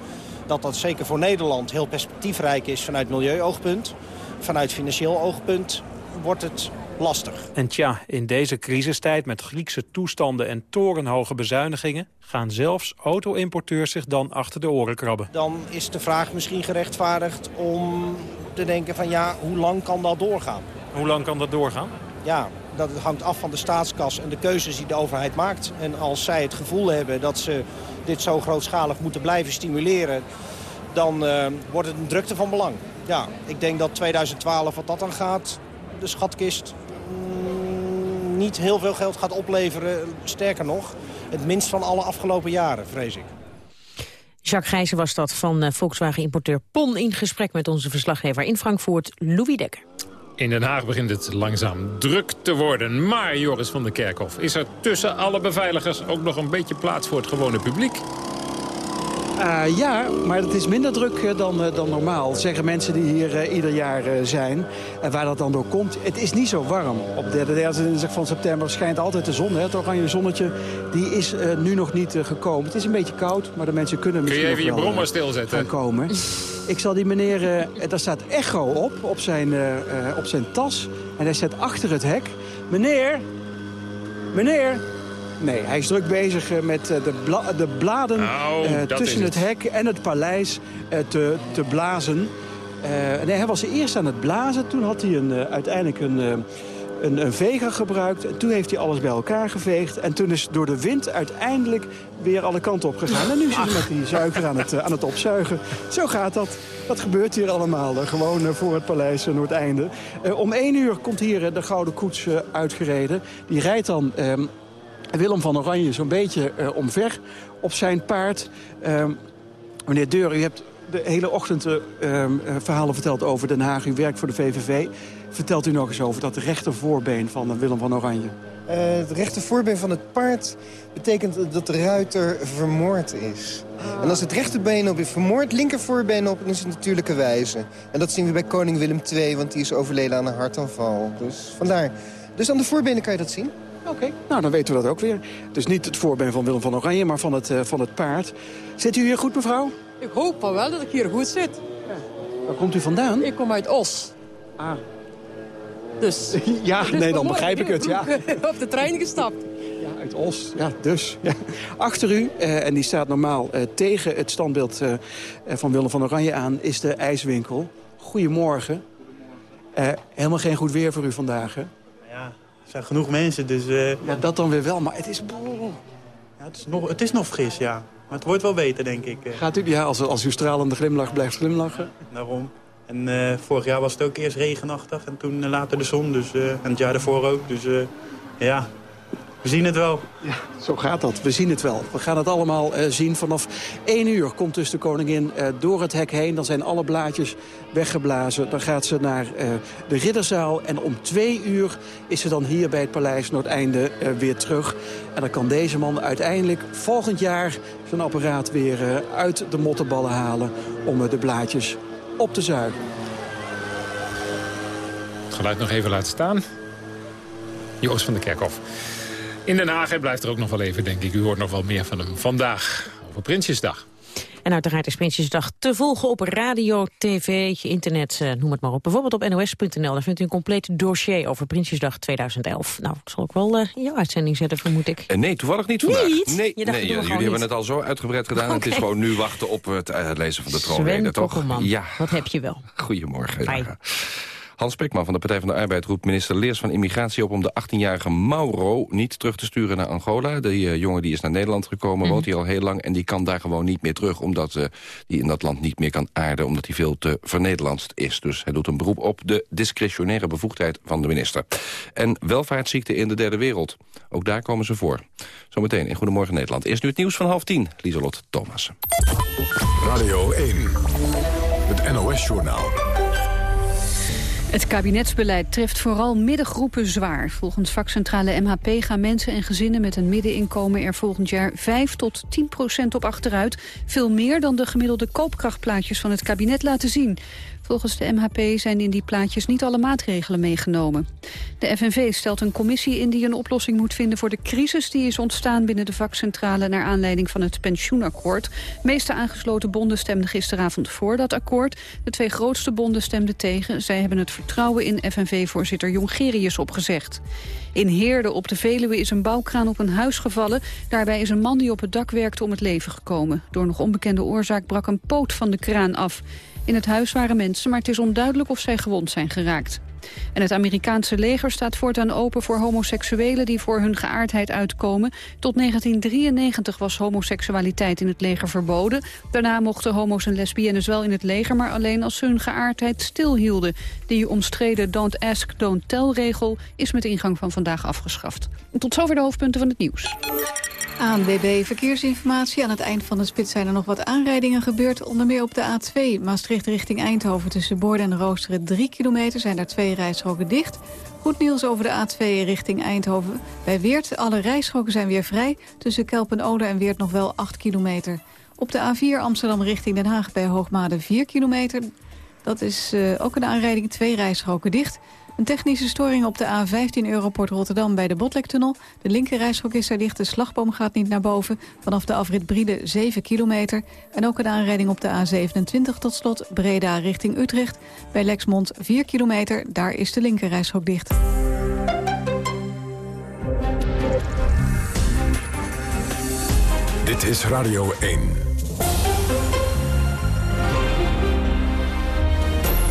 dat dat zeker voor Nederland heel perspectiefrijk is vanuit milieuoogpunt. Vanuit financieel oogpunt wordt het lastig. En tja, in deze crisistijd met Griekse toestanden en torenhoge bezuinigingen... gaan zelfs auto-importeurs zich dan achter de oren krabben. Dan is de vraag misschien gerechtvaardigd om te denken van ja, hoe lang kan dat doorgaan? Hoe lang kan dat doorgaan? Ja, dat hangt af van de staatskas en de keuzes die de overheid maakt. En als zij het gevoel hebben dat ze dit zo grootschalig moeten blijven stimuleren... dan uh, wordt het een drukte van belang. Ja, ik denk dat 2012, wat dat dan gaat, de schatkist mm, niet heel veel geld gaat opleveren. Sterker nog, het minst van alle afgelopen jaren, vrees ik. Jacques Gijzen was dat van uh, Volkswagen-importeur PON... in gesprek met onze verslaggever in Frankfurt, Louis Dekker. In Den Haag begint het langzaam druk te worden. Maar, Joris van der Kerkhof, is er tussen alle beveiligers... ook nog een beetje plaats voor het gewone publiek? Uh, ja, maar het is minder druk uh, dan, uh, dan normaal, zeggen mensen die hier ieder jaar zijn. En waar dat dan door komt, het is niet zo warm. Op de derde dinsdag van september schijnt altijd de zon. Hè? Het oranje zonnetje die is nu nog niet gekomen. Het is een beetje koud, maar de mensen kunnen misschien Kun je even je brommer stilzetten? komen. Ik zal die meneer, daar staat echo op, op zijn, op zijn tas. En hij staat achter het hek. Meneer, meneer, Nee, hij is druk bezig met de, bla de bladen oh, uh, tussen het. het. hek en het paleis uh, te, te blazen. Uh, nee, hij was eerst aan het blazen. Toen had hij een, uiteindelijk een, een, een veger gebruikt. En toen heeft hij alles bij elkaar geveegd. En toen is door de wind uiteindelijk weer alle kanten op gegaan. En nu is hij met die suiker aan het, aan het opzuigen. Zo gaat dat. Dat gebeurt hier allemaal, gewoon voor het paleis Noordeinde. om één uur komt hier de Gouden Koets uitgereden. Die rijdt dan ehm, Willem van Oranje zo'n beetje uh, omver op zijn paard. Uh, meneer Deur, u hebt de hele ochtend uh, verhalen verteld over Den Haag. U werkt voor de VVV. Vertelt u nog eens over dat rechtervoorbeen van Willem van Oranje. het rechtervoorbeen van het paard betekent dat de ruiter vermoord is. En als het rechterbeen op is vermoord, linkervoorbeen op... dan is het natuurlijke wijze. En dat zien we bij koning Willem II, want die is overleden aan een hartaanval. Dus vandaar. Dus aan de voorbenen kan je dat zien. Oké, nou dan weten we dat ook weer. Dus niet het voorbeen van Willem van Oranje, maar van het, uh, van het paard. Zit u hier goed, mevrouw? Ik hoop wel dat ik hier goed zit. Ja. Waar komt u vandaan? Ik kom uit Os. Ah. Dus. ja, dus nee, dan begrijp ik het, ja. op de trein gestapt. Ja, uit Os. Ja, dus. Ja. Achter u, uh, en die staat normaal uh, tegen het standbeeld van Willem van Oranje aan, is de ijswinkel. Goedemorgen. helemaal geen goed weer voor u vandaag, hè? Er zijn genoeg mensen, dus... Uh... Ja, dat dan weer wel, maar het is... Ja, het, is nog, het is nog fris, ja. Maar het wordt wel beter, denk ik. Eh. Gaat u, ja, als, als u stralende glimlach blijft glimlachen? Daarom. En uh, vorig jaar was het ook eerst regenachtig en toen later de zon. Dus, en het jaar daarvoor ook. Dus ja, We zien het wel. Ja, zo gaat dat. We zien het wel. We gaan het allemaal zien. Vanaf 1 uur komt dus de koningin door het hek heen. Dan zijn alle blaadjes weggeblazen. Dan gaat ze naar uh, de ridderzaal. En om 2 uur is ze dan hier bij het Paleis Noordeinde weer terug. En dan kan deze man uiteindelijk volgend jaar zijn apparaat weer uit de mottenballen halen... om de blaadjes op te zuigen. Het geluid nog even laten staan. Joost van der Kerkhof. In Den Haag blijft er ook nog wel even, denk ik. U hoort nog wel meer van hem vandaag over Prinsjesdag. En uiteraard is Prinsjesdag te volgen op radio, tv, internet, eh, noem het maar op. Bijvoorbeeld op nos.nl, daar vindt u een compleet dossier over Prinsjesdag 2011. Nou, dat zal ik wel uh, in jouw uitzending zetten, vermoed ik. Uh, nee, toevallig niet vandaag. Niet? Nee, nee maar jullie hebben niet. het al zo uitgebreid gedaan. Het is gewoon nu wachten op het uh, lezen van de troonrede, toch? Ja, wat heb je wel? goedemorgen. Hans Spekman van de Partij van de Arbeid roept minister Leers van Immigratie op... om de 18-jarige Mauro niet terug te sturen naar Angola. Die eh, jongen die is naar Nederland gekomen, Mhm. woont hier al heel lang... en die kan daar gewoon niet meer terug, omdat hij in dat land niet meer kan aarden... omdat hij veel te vernederlandst is. Dus hij doet een beroep op de discretionaire bevoegdheid van de minister. En welvaartsziekten in de derde wereld. Ook daar komen ze voor. Zometeen in Goedemorgen Nederland. Eerst nu het nieuws van half tien. Lieselot Thomas. Radio 1. Het NOS-journaal. Het kabinetsbeleid treft vooral middengroepen zwaar. Volgens vakcentrale MHP gaan mensen en gezinnen met een middeninkomen er volgend jaar 5 tot 10 procent op achteruit. Veel meer dan de gemiddelde koopkrachtplaatjes van het kabinet laten zien. Volgens de MHP zijn in die plaatjes niet alle maatregelen meegenomen. De FNV stelt een commissie in die een oplossing moet vinden voor de crisis die is ontstaan binnen de vakcentrale naar aanleiding van het pensioenakkoord. Meeste aangesloten bonden stemden gisteravond voor dat akkoord. De twee grootste bonden stemden tegen. Zij hebben het vertrouwen in FNV-voorzitter Jongerius opgezegd. In Heerde op de Veluwe is een bouwkraan op een huis gevallen. Daarbij is een man die op het dak werkte om het leven gekomen. Door nog onbekende oorzaak brak een poot van de kraan af. In het huis waren mensen, maar het is onduidelijk of zij gewond zijn geraakt. En het Amerikaanse leger staat voortaan open voor homoseksuelen die voor hun geaardheid uitkomen. Tot 1993 was homoseksualiteit in het leger verboden. Daarna mochten homo's en lesbiennes wel in het leger, maar alleen als ze hun geaardheid stilhielden. Die omstreden don't ask, don't tell regel is met ingang van vandaag afgeschaft. Tot zover de hoofdpunten van het nieuws. ANWB Verkeersinformatie. Aan het eind van de spits zijn er nog wat aanrijdingen gebeurd. Onder meer op de A2 Maastricht richting Eindhoven. Tussen Borden en Roosteren 3 kilometer zijn daar twee rijstroken dicht. Goed nieuws over de A2 richting Eindhoven. Bij Weert, alle rijstroken zijn weer vrij. Tussen Kelpen-Oder en Weert nog wel 8 kilometer. Op de A4 Amsterdam richting Den Haag bij Hoogmade 4 kilometer. Dat is eh, ook een aanrijding, twee rijstroken dicht. Een technische storing op de A15 Europort Rotterdam bij de Botlektunnel. De linkerrijstrook is daar dicht, de slagboom gaat niet naar boven. Vanaf de afrit Briede 7 kilometer. En ook een aanrijding op de A27 tot slot Breda richting Utrecht. Bij Lexmond 4 kilometer, daar is de linkerrijstrook dicht. Dit is Radio 1.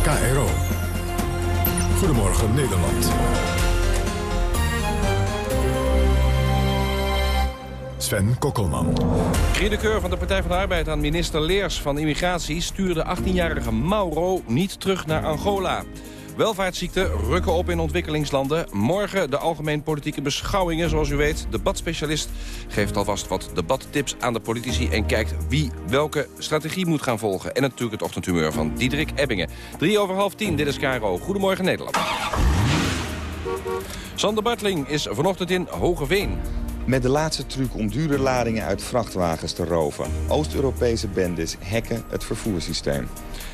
KRO. Goedemorgen Nederland. Sven Kokkelman. Kriedekeur van de Partij van de Arbeid aan minister Leers van Immigratie... stuurde 18-jarige Mauro niet terug naar Angola. Welvaartsziekten rukken op in ontwikkelingslanden. Morgen de algemeen politieke beschouwingen, zoals u weet. Debatspecialist geeft alvast wat debattips aan de politici... en kijkt wie welke strategie moet gaan volgen. En natuurlijk het ochtendhumeur van Diederik Ebbingen. Drie over half tien, dit is KRO. Goedemorgen Nederland. Sander Bartling is vanochtend in Hogeveen. Met de laatste truc om dure ladingen uit vrachtwagens te roven. Oost-Europese bendes hacken het vervoerssysteem.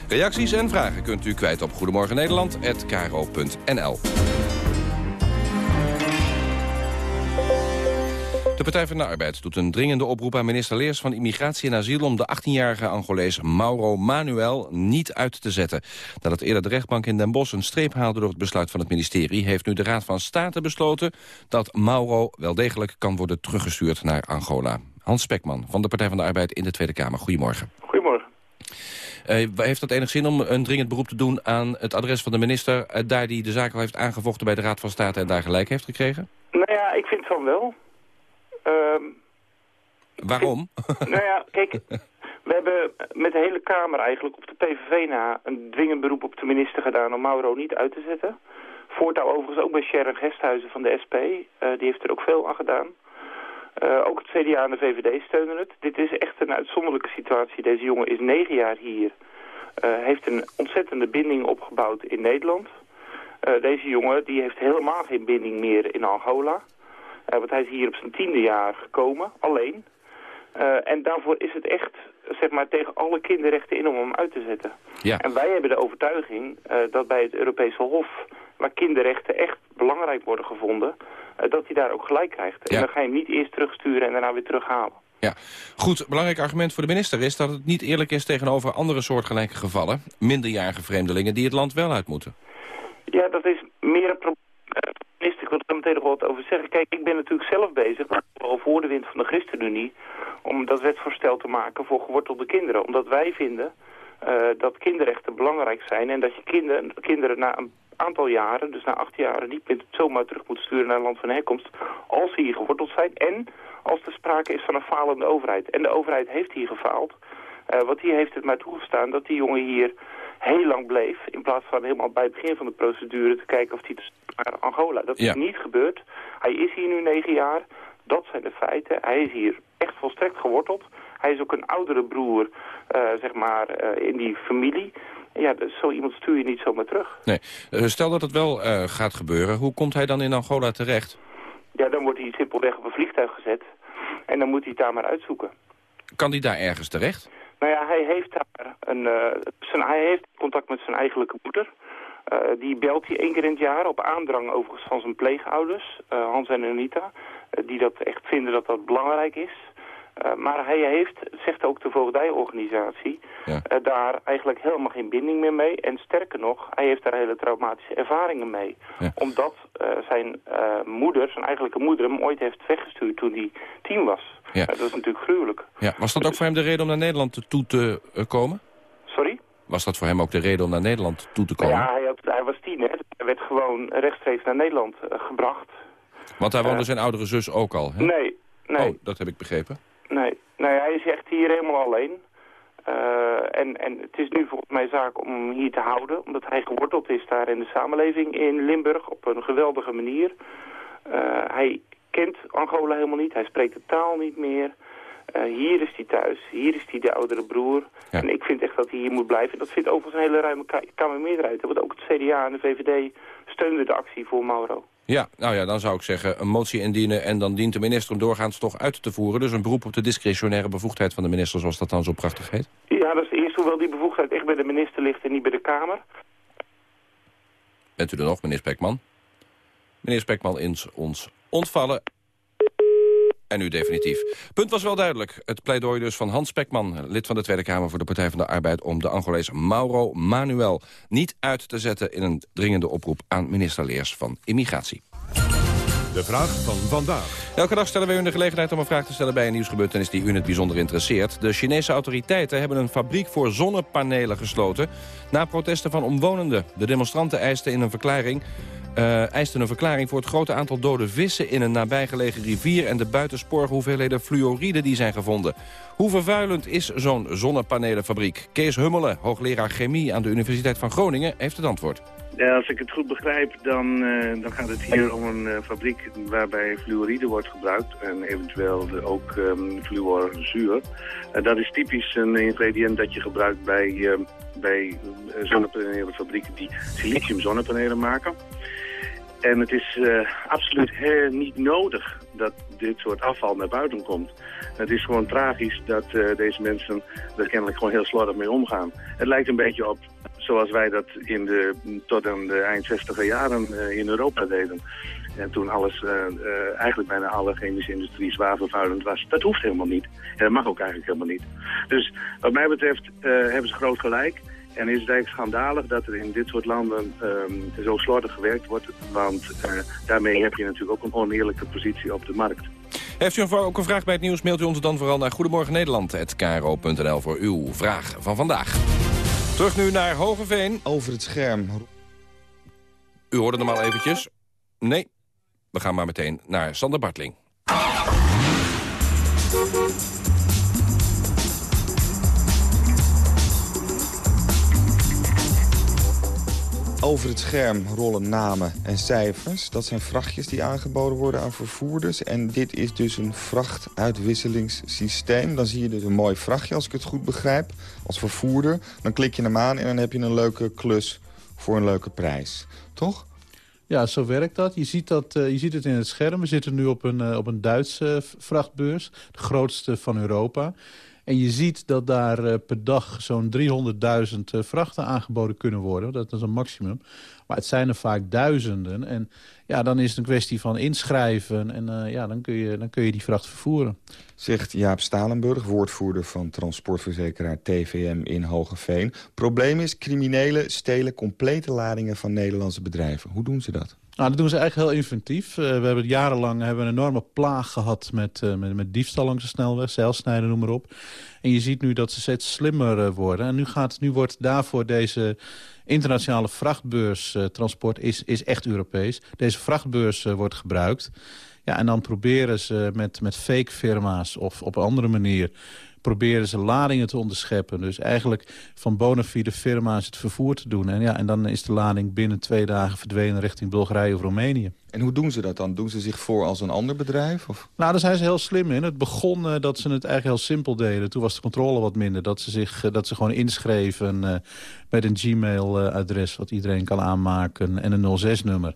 Reacties en vragen kunt u kwijt op goedemorgennederland.kro.nl. De Partij van de Arbeid doet een dringende oproep aan minister Leers van Immigratie en Asiel om de 18-jarige Angolees Mauro Manuel niet uit te zetten. Nadat eerder de rechtbank in Den Bosch een streep haalde door het besluit van het ministerie, heeft nu de Raad van State besloten dat Mauro wel degelijk kan worden teruggestuurd naar Angola. Hans Spekman van de Partij van de Arbeid in de Tweede Kamer. Goedemorgen. Uh, heeft dat enig zin om een dringend beroep te doen aan het adres van de minister... Uh, daar die de zaak al heeft aangevochten bij de Raad van State en daar gelijk heeft gekregen? Nou ja, ik vind van wel. Uh, Waarom? Vind, nou ja, kijk, we hebben met de hele Kamer eigenlijk op de PVV na... een dwingend beroep op de minister gedaan om Mauro niet uit te zetten. Voortouw overigens ook bij Sharon Gesthuizen van de SP. die heeft er ook veel aan gedaan. Ook het CDA en de VVD steunen het. Dit is echt een uitzonderlijke situatie. Deze jongen is negen jaar hier. heeft een ontzettende binding opgebouwd in Nederland. deze jongen die heeft helemaal geen binding meer in Angola. want hij is hier op zijn tiende jaar gekomen, alleen. En daarvoor is het echt zeg maar, tegen alle kinderrechten in om hem uit te zetten. Ja. En wij hebben de overtuiging uh, dat bij het Europese Hof, waar kinderrechten echt belangrijk worden gevonden, uh, dat hij daar ook gelijk krijgt. En dan ga je hem niet eerst terugsturen en daarna weer terughalen. Ja, goed. Belangrijk argument voor de minister is dat het niet eerlijk is tegenover andere soortgelijke gevallen. Minderjarige vreemdelingen die het land wel uit moeten. Ja, dat is meer een probleem. Minister, ik wil er meteen nog wat over zeggen. Kijk, ik ben natuurlijk zelf bezig, al voor de wind van de ChristenUnie, om dat wetsvoorstel te maken voor gewortelde kinderen. Omdat wij vinden uh, dat kinderrechten belangrijk zijn en dat je kinderen, kinderen na een aantal jaren, dus na acht jaren, niet zomaar terug moet sturen naar land van herkomst als ze hier geworteld zijn en als er sprake is van een falende overheid. En de overheid heeft hier gefaald, uh, want die heeft het maar toegestaan dat die jongen hier heel lang bleef, in plaats van helemaal bij het begin van de procedure te kijken of hij naar Angola. Dat is niet gebeurd. Hij is hier nu negen jaar. Dat zijn de feiten. Hij is hier echt volstrekt geworteld. Hij is ook een oudere broer, uh, zeg maar, uh, in die familie. Ja, dus zo iemand stuur je niet zomaar terug. Nee. Uh, stel dat het wel gaat gebeuren, hoe komt hij dan in Angola terecht? Ja, dan wordt hij simpelweg op een vliegtuig gezet. En dan moet hij het daar maar uitzoeken. Kan hij daar ergens terecht? Nou ja, hij heeft daar een, zijn, hij heeft contact met zijn eigenlijke moeder. Uh, die belt hij één keer in het jaar op aandrang overigens van zijn pleegouders, uh, Hans en Anita. Die dat echt vinden dat dat belangrijk is. Maar hij heeft, zegt ook de voogdijorganisatie, ja. daar eigenlijk helemaal geen binding meer mee. En sterker nog, hij heeft daar hele traumatische ervaringen mee. Ja. Omdat zijn moeder, zijn eigenlijke moeder, hem ooit heeft weggestuurd toen hij tien was. Ja. dat is natuurlijk gruwelijk. Ja. Was dat ook voor hem de reden om naar Nederland toe te komen? Sorry? Was dat voor hem ook de reden om naar Nederland toe te komen? Ja, hij, had, hij was tien, hè. Hij werd gewoon rechtstreeks naar Nederland gebracht. Want daar woonde zijn oudere zus ook al, hè? Nee, nee. Oh, dat heb ik begrepen. Nee, nee hij is echt hier helemaal alleen. Uh, en, en het is nu volgens mij zaak om hem hier te houden, omdat hij geworteld is daar in de samenleving in Limburg op een geweldige manier. hij kent Angola helemaal niet, hij spreekt de taal niet meer. Uh, hier is hij thuis, hier is hij de oudere broer. Ja. En ik vind echt dat hij hier moet blijven. Dat vindt overigens een hele ruime Kamermeerderheid. Want ook het CDA en de VVD steunden de actie voor Mauro. Ja, nou ja, dan zou ik zeggen een motie indienen... en dan dient de minister om doorgaans toch uit te voeren. Dus een beroep op de discretionaire bevoegdheid van de minister... zoals dat dan zo prachtig heet. Ja, dat is eerst hoewel die bevoegdheid echt bij de minister ligt en niet bij de Kamer. Bent u er nog, meneer Spekman? Meneer Spekman is ons ontvallen. En nu definitief. Punt was wel duidelijk. Het pleidooi dus van Hans Spekman, lid van de Tweede Kamer voor de Partij van de Arbeid... om de Angolees Mauro Manuel niet uit te zetten in een dringende oproep aan minister Leers van Immigratie. De vraag van vandaag. Elke dag stellen wij u de gelegenheid om een vraag te stellen bij een nieuwsgebeurtenis die u in het bijzonder interesseert. De Chinese autoriteiten hebben een fabriek voor zonnepanelen gesloten na protesten van omwonenden. De demonstranten eisten in een verklaring uh, een verklaring voor het grote aantal dode vissen... in een nabijgelegen rivier en de buitensporige hoeveelheden fluoride die zijn gevonden. Hoe vervuilend is zo'n zonnepanelenfabriek? Kees Hummelen, hoogleraar chemie aan de Universiteit van Groningen, heeft het antwoord. Als ik het goed begrijp, dan, uh, dan gaat het hier om een uh, fabriek waarbij fluoride wordt gebruikt. En eventueel ook um, fluorzuur. Dat is typisch een ingrediënt dat je gebruikt bij, bij zonnepanelenfabrieken die silicium zonnepanelen maken. En het is uh, absoluut niet nodig dat dit soort afval naar buiten komt. Het is gewoon tragisch dat uh, deze mensen er kennelijk gewoon heel slordig mee omgaan. Het lijkt een beetje op zoals wij dat in de, tot aan de eind 60 jaren uh, in Europa deden. En toen alles, eigenlijk bijna alle chemische industrie zwaar vervuilend was. Dat hoeft helemaal niet. En dat mag ook eigenlijk helemaal niet. Dus wat mij betreft hebben ze groot gelijk. En is het eigenlijk schandalig dat er in dit soort landen um, zo slordig gewerkt wordt. Want uh, daarmee heb je natuurlijk ook een oneerlijke positie op de markt. Heeft u ook een vraag bij het nieuws, mailt u ons dan vooral naar Goedemorgen Nederland@kro.nl voor uw vraag van vandaag. Terug nu naar Hogeveen. Over het scherm. U hoorde hem al eventjes. Nee, we gaan maar meteen naar Sander Bartling. Over het scherm rollen namen en cijfers. Dat zijn vrachtjes die aangeboden worden aan vervoerders. En dit is dus een vrachtuitwisselingssysteem. Dan zie je dus een mooi vrachtje, als ik het goed begrijp, als vervoerder. Dan klik je hem aan en dan heb je een leuke klus voor een leuke prijs. Toch? Ja, zo werkt dat. Je ziet, dat, uh, je ziet het in het scherm. We zitten nu op een, uh, op een Duitse vrachtbeurs. De grootste van Europa. En je ziet dat daar uh, per dag zo'n 300.000 vrachten aangeboden kunnen worden. Dat is een maximum. Maar het zijn er vaak duizenden. En ja, dan is het een kwestie van inschrijven. En ja, dan kun, je, dan kun je die vracht vervoeren. Zegt Jaap Stalenburg, woordvoerder van transportverzekeraar TVM in Hogeveen. Probleem is, criminelen stelen complete ladingen van Nederlandse bedrijven. Hoe doen ze dat? Nou, dat doen ze eigenlijk heel inventief. Uh, we hebben jarenlang hebben een enorme plaag gehad met, uh, met, met diefstal langs de snelweg, zeilsnijden, noem maar op. En je ziet nu dat ze steeds slimmer uh, worden. En nu, gaat, nu wordt daarvoor deze internationale vrachtbeurstransport is, is echt Europees. Deze vrachtbeurs wordt gebruikt. Ja, en dan proberen ze met, met fake firma's of op een andere manier proberen ze ladingen te onderscheppen. Dus eigenlijk van bona fide firma's het vervoer te doen. En, ja, en dan is de lading binnen twee dagen verdwenen richting Bulgarije of Roemenië. En hoe doen ze dat dan? Doen ze zich voor als een ander bedrijf? Of? Nou, daar zijn ze heel slim in. Het begon uh, dat ze het eigenlijk heel simpel deden. Toen was de controle wat minder. Dat ze, zich, uh, dat ze gewoon inschreven uh, met een Gmail-adres... wat iedereen kan aanmaken en een 06-nummer.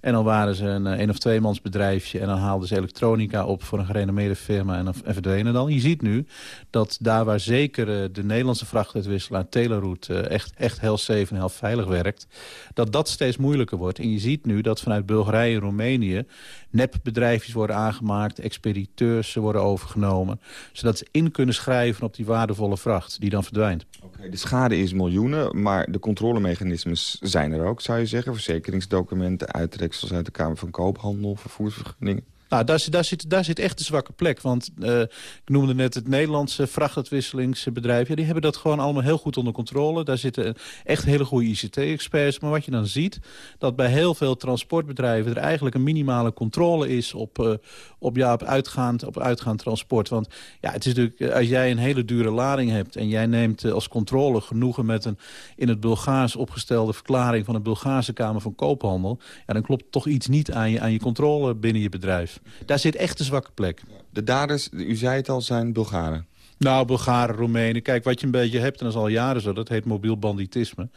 En dan waren ze een een of tweemans bedrijfje... en dan haalden ze elektronica op voor een gerenommeerde firma en, en verdwenen dan. Je ziet nu dat daar waar zeker de Nederlandse vrachtuitwisselaar Teleroute... echt, echt heel safe en heel veilig werkt... dat dat steeds moeilijker wordt. En je ziet nu dat vanuit Bulgarije in Roemenië nepbedrijfjes worden aangemaakt, expediteurs worden overgenomen, zodat ze in kunnen schrijven op die waardevolle vracht die dan verdwijnt. Okay, de schade is miljoenen, maar de controlemechanismes zijn er ook, zou je zeggen? Verzekeringsdocumenten, uittreksels uit de Kamer van Koophandel, vervoersvergunningen? Nou, daar, zit, daar zit echt de zwakke plek. Want uh, ik noemde net het Nederlandse vrachtuitwisselingsbedrijf. Ja, die hebben dat gewoon allemaal heel goed onder controle. Daar zitten echt hele goede ICT-experts. Maar wat je dan ziet, dat bij heel veel transportbedrijven... er eigenlijk een minimale controle is op, uh, op, ja, op, uitgaand, op uitgaand transport. Want ja, het is natuurlijk, als jij een hele dure lading hebt... en jij neemt als controle genoegen met een in het Bulgaars opgestelde verklaring... van de Bulgaarse Kamer van Koophandel... Ja, dan klopt toch iets niet aan je, aan je controle binnen je bedrijf. Daar zit echt een zwakke plek. De daders, u zei het al, zijn Bulgaren. Nou, Bulgaren, Roemenen. Kijk, wat je een beetje hebt, en dat is al jaren zo, dat heet mobiel banditisme.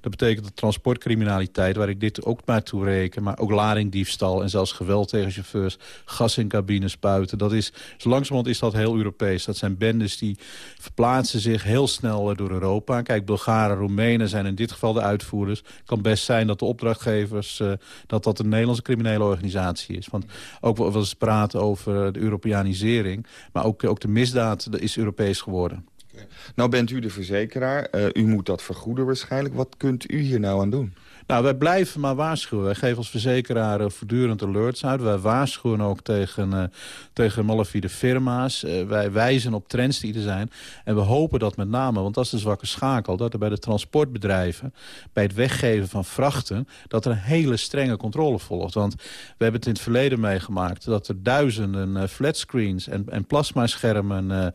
Dat betekent dat transportcriminaliteit, waar ik dit ook maar toe reken... maar ook ladingdiefstal en zelfs geweld tegen chauffeurs... gas in cabines spuiten. Dat is, zo langzamerhand is dat heel Europees. Dat zijn bendes die verplaatsen zich heel snel door Europa. Kijk, Bulgaren, Roemenen zijn in dit geval de uitvoerders. Het kan best zijn dat de opdrachtgevers... Uh, dat dat een Nederlandse criminele organisatie is. Want ook wel eens praten over de Europeanisering... maar ook, ook de misdaad is Europees Europees geworden. Nou bent u de verzekeraar. Uh, u moet dat vergoeden waarschijnlijk. Wat kunt u hier nou aan doen? Nou, wij blijven maar waarschuwen. Wij geven als verzekeraar uh, voortdurend alerts uit. Wij waarschuwen ook tegen, uh, tegen malafide firma's. Uh, wij wijzen op trends die er zijn. En we hopen dat met name, want dat is de zwakke schakel... dat er bij de transportbedrijven, bij het weggeven van vrachten... dat er een hele strenge controle volgt. Want we hebben het in het verleden meegemaakt... dat er duizenden flatscreens en, en plasmaschermen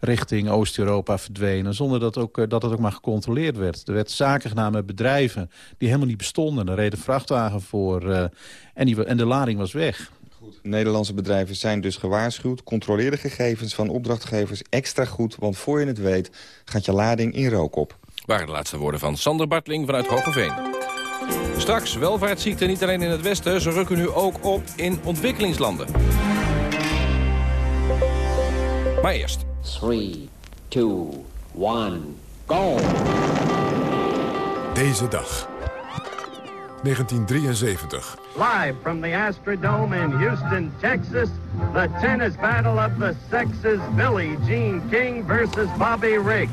richting Oost-Europa verdwenen... zonder dat, ook, dat het ook maar gecontroleerd werd. Er werd zaken gedaan met bedrijven die helemaal niet bestonden. Er reden vrachtwagen voor uh, en, die, en de lading was weg. Goed. Nederlandse bedrijven zijn dus gewaarschuwd. Controleer de gegevens van opdrachtgevers extra goed... want voor je het weet gaat je lading in rook op. Waren de laatste woorden van Sander Bartling vanuit Hogeveen. Straks welvaartsziekten niet alleen in het Westen... ze rukken nu ook op in ontwikkelingslanden. Maar eerst. 3, 2, 1, go! Deze dag. 1973. Live from the Astrodome in Houston, Texas, the tennis battle of the sexes, Billie Jean King versus Bobby Riggs.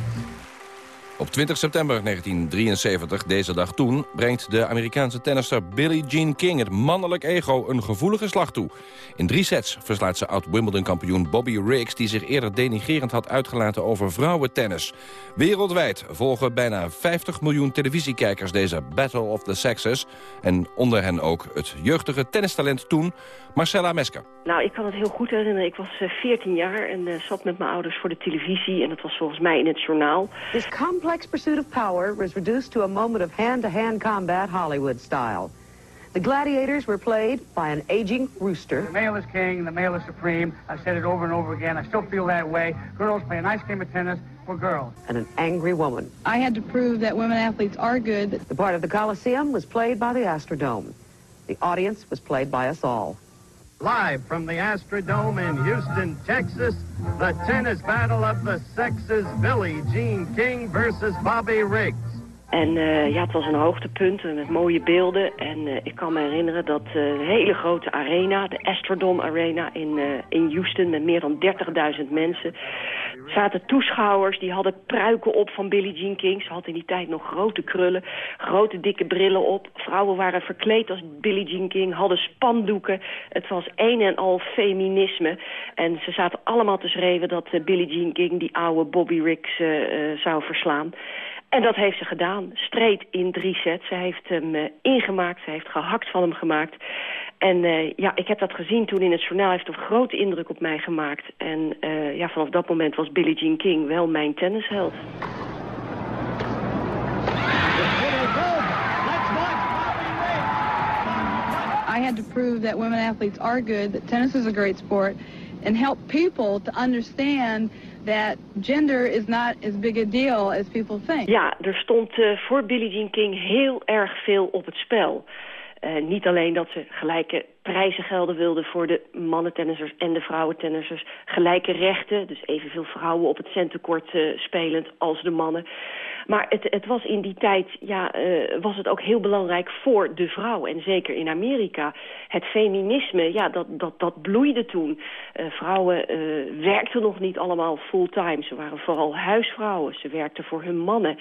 Op 20 september 1973, deze dag toen, brengt de Amerikaanse tennister Billie Jean King het mannelijk ego een gevoelige slag toe. In drie sets verslaat ze oud-Wimbledon-kampioen Bobby Riggs... die zich eerder denigerend had uitgelaten over vrouwentennis. Wereldwijd volgen bijna 50 miljoen televisiekijkers deze Battle of the Sexes. En onder hen ook het jeugdige tennistalent toen, Marcella Mesker. Nou, ik kan het heel goed herinneren. Ik was 14 jaar en uh, zat met mijn ouders voor de televisie... en dat was volgens mij in het journaal. This complex complex pursuit of power was reduced to a moment of hand-to-hand combat Hollywood style. The gladiators were played by an aging rooster. The male is king, the male is supreme. I've said it over and over again. I still feel that way. Girls play a nice game of tennis for girls. And an angry woman. I had to prove that women athletes are good. The part of the Coliseum was played by the Astrodome. The audience was played by us all. Live from the Astrodome in Houston, Texas, the tennis battle of the sexes, Billie Jean King versus Bobby Riggs. En uh, ja, het was een hoogtepunt met mooie beelden. En uh, ik kan me herinneren dat uh, een hele grote arena, de Astrodome Arena in, in Houston... met meer dan 30.000 mensen, zaten toeschouwers... die hadden pruiken op van Billie Jean King. Ze had in die tijd nog grote krullen, grote dikke brillen op. Vrouwen waren verkleed als Billie Jean King, hadden spandoeken. Het was een en al feminisme. En ze zaten allemaal te schreeuwen dat Billie Jean King... die oude Bobby Riggs zou verslaan. En dat heeft ze gedaan. Streed in drie sets. Ze heeft hem uh, ingemaakt. Ze heeft gehakt van hem gemaakt. En uh, ja, ik heb dat gezien toen in het journaal. heeft een grote indruk op mij gemaakt. En uh, ja, vanaf dat moment was Billie Jean King wel mijn tennisheld. I had to prove that women athletes are good, that tennis is a great sport, and help people to understand that gender is not as big a deal as people think. Ja, er stond uh, voor Billie Jean King heel erg veel op het spel. Uh, niet alleen dat ze gelijke prijzen gelden wilde voor de mannentennissers en de vrouwentennissers. Gelijke rechten, dus evenveel vrouwen op het centenkort uh, spelend als de mannen. Maar het, het was in die tijd, ja, uh, was het ook heel belangrijk voor de vrouw. En zeker in Amerika. Het feminisme, ja, dat, dat, dat bloeide toen. Uh, vrouwen uh, werkten nog niet allemaal fulltime. Ze waren vooral huisvrouwen. Ze werkten voor hun mannen.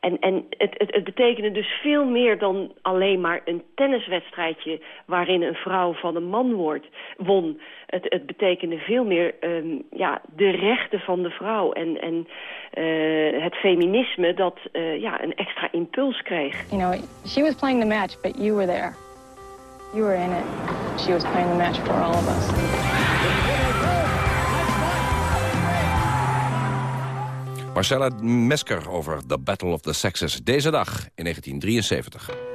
En, en het, het, het betekende dus veel meer dan alleen maar een tenniswedstrijdje... waarin een vrouw van een man wordt, won. Het, het betekende veel meer um, ja, de rechten van de vrouw. En, en uh, het feminisme dat uh, ja, een extra impuls kreeg. You know, she was playing the match, but you were there. You were in it. She was playing the match for all of us. Marcella Mesker over The Battle of the Sexes. Deze dag in 1973.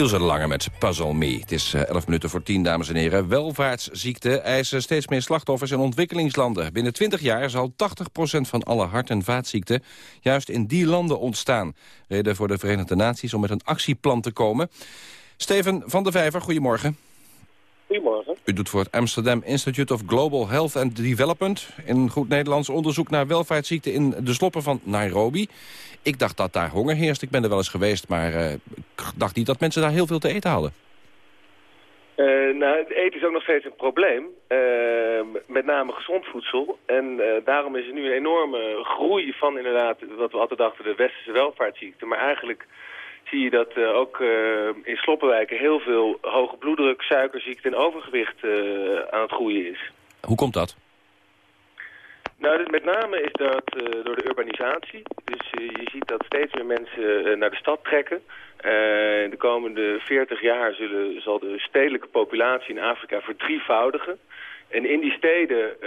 Ilse de Lange met Puzzle Me. Het is 11 eh, minuten voor 10, dames en heren. Welvaartsziekten eisen steeds meer slachtoffers in ontwikkelingslanden. Binnen 20 jaar zal 80% van alle hart- en vaatziekten juist in die landen ontstaan. Reden voor de Verenigde Naties om met een actieplan te komen. Steven van der Vijver, goedemorgen. Goedemorgen. U doet voor het Amsterdam Institute of Global Health and Development... in goed Nederlands onderzoek naar welvaartsziekten in de sloppen van Nairobi. Ik dacht dat daar honger heerst. Ik ben er wel eens geweest, maar uh, ik dacht niet dat mensen daar heel veel te eten hadden. Uh, nou, het eten is ook nog steeds een probleem. Uh, met name gezond voedsel. En daarom is er nu een enorme groei van inderdaad, wat we altijd dachten, de westerse welvaartsziekten. Maar eigenlijk zie je dat uh, ook uh, in sloppenwijken heel veel hoge bloeddruk, suikerziekte en overgewicht uh, aan het groeien is. Hoe komt dat? Nou, dus met name is dat door de urbanisatie. Dus je ziet dat steeds meer mensen naar de stad trekken. de komende 40 jaar zullen, zal de stedelijke populatie in Afrika verdrievoudigen. En in die steden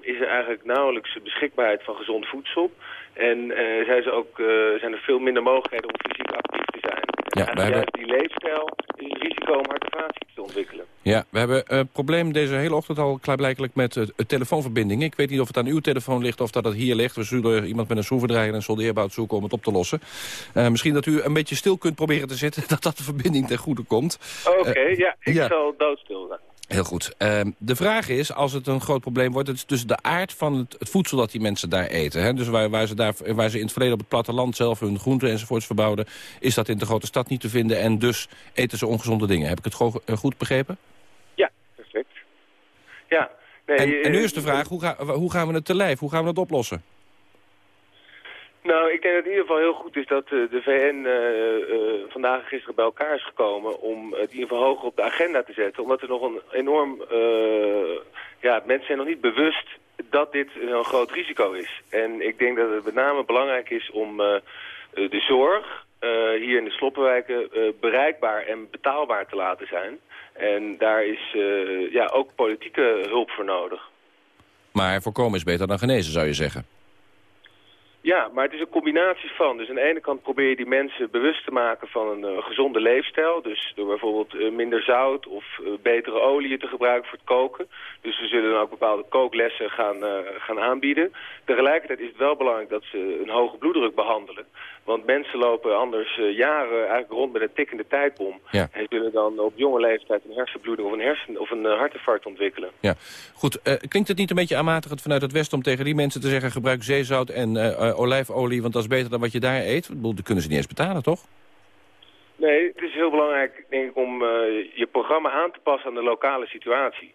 is er eigenlijk nauwelijks beschikbaarheid van gezond voedsel. En zijn, ze ook, zijn er veel minder mogelijkheden om fysiek actief zijn. Ja, en we hebben... die leefstijl is het risico om hart- en vaatziekten te ontwikkelen. Ja, we hebben een probleem deze hele ochtend al klaarblijkelijk met uh, telefoonverbinding. Ik weet niet of het aan uw telefoon ligt of dat het hier ligt. We zullen iemand met een schroevendraaier en soldeerbout zoeken om het op te lossen. misschien dat u een beetje stil kunt proberen te zitten, dat dat de verbinding ten goede komt. Oké, okay, ja, ik ja. zal doodstil zijn. Heel goed. Uh, de vraag is, als het een groot probleem wordt... het is dus de aard van het, het voedsel dat die mensen daar eten. Hè? Dus waar, waar, ze daar, waar ze in het verleden op het platteland zelf hun groenten enzovoorts verbouwden... is dat in de grote stad niet te vinden en dus eten ze ongezonde dingen. Heb ik het go goed begrepen? Ja, perfect. Ja. Nee, en, en nu is de vraag, hoe, ga, hoe gaan we het te lijf? Hoe gaan we het oplossen? Nou, ik denk dat het in ieder geval heel goed is dat uh, de VN uh, uh, vandaag en gisteren bij elkaar is gekomen om het in ieder geval hoger op de agenda te zetten. Omdat er nog een enorm, ja, mensen zijn nog niet bewust dat dit een groot risico is. En ik denk dat het met name belangrijk is om de zorg hier in de sloppenwijken bereikbaar en betaalbaar te laten zijn. En daar is ja, ook politieke hulp voor nodig. Maar voorkomen is beter dan genezen, zou je zeggen. Ja, maar het is een combinatie van. Dus aan de ene kant probeer je die mensen bewust te maken van een uh, gezonde leefstijl. Dus door bijvoorbeeld uh, minder zout of uh, betere oliën te gebruiken voor het koken. Dus we zullen dan ook bepaalde kooklessen gaan, gaan aanbieden. Tegelijkertijd is het wel belangrijk dat ze een hoge bloeddruk behandelen. Want mensen lopen anders jaren eigenlijk rond met een tikkende tijdbom. Ja. En zullen dan op jonge leeftijd een hersenbloeding of een, hersen, of een hartinfarct ontwikkelen. Ja, goed. klinkt het niet een beetje aanmatigend vanuit het Westen om tegen die mensen te zeggen... gebruik zeezout en olijfolie, want dat is beter dan wat je daar eet. Dat kunnen ze niet eens betalen, toch? Nee, het is heel belangrijk denk ik, om uh, je programma aan te passen aan de lokale situatie.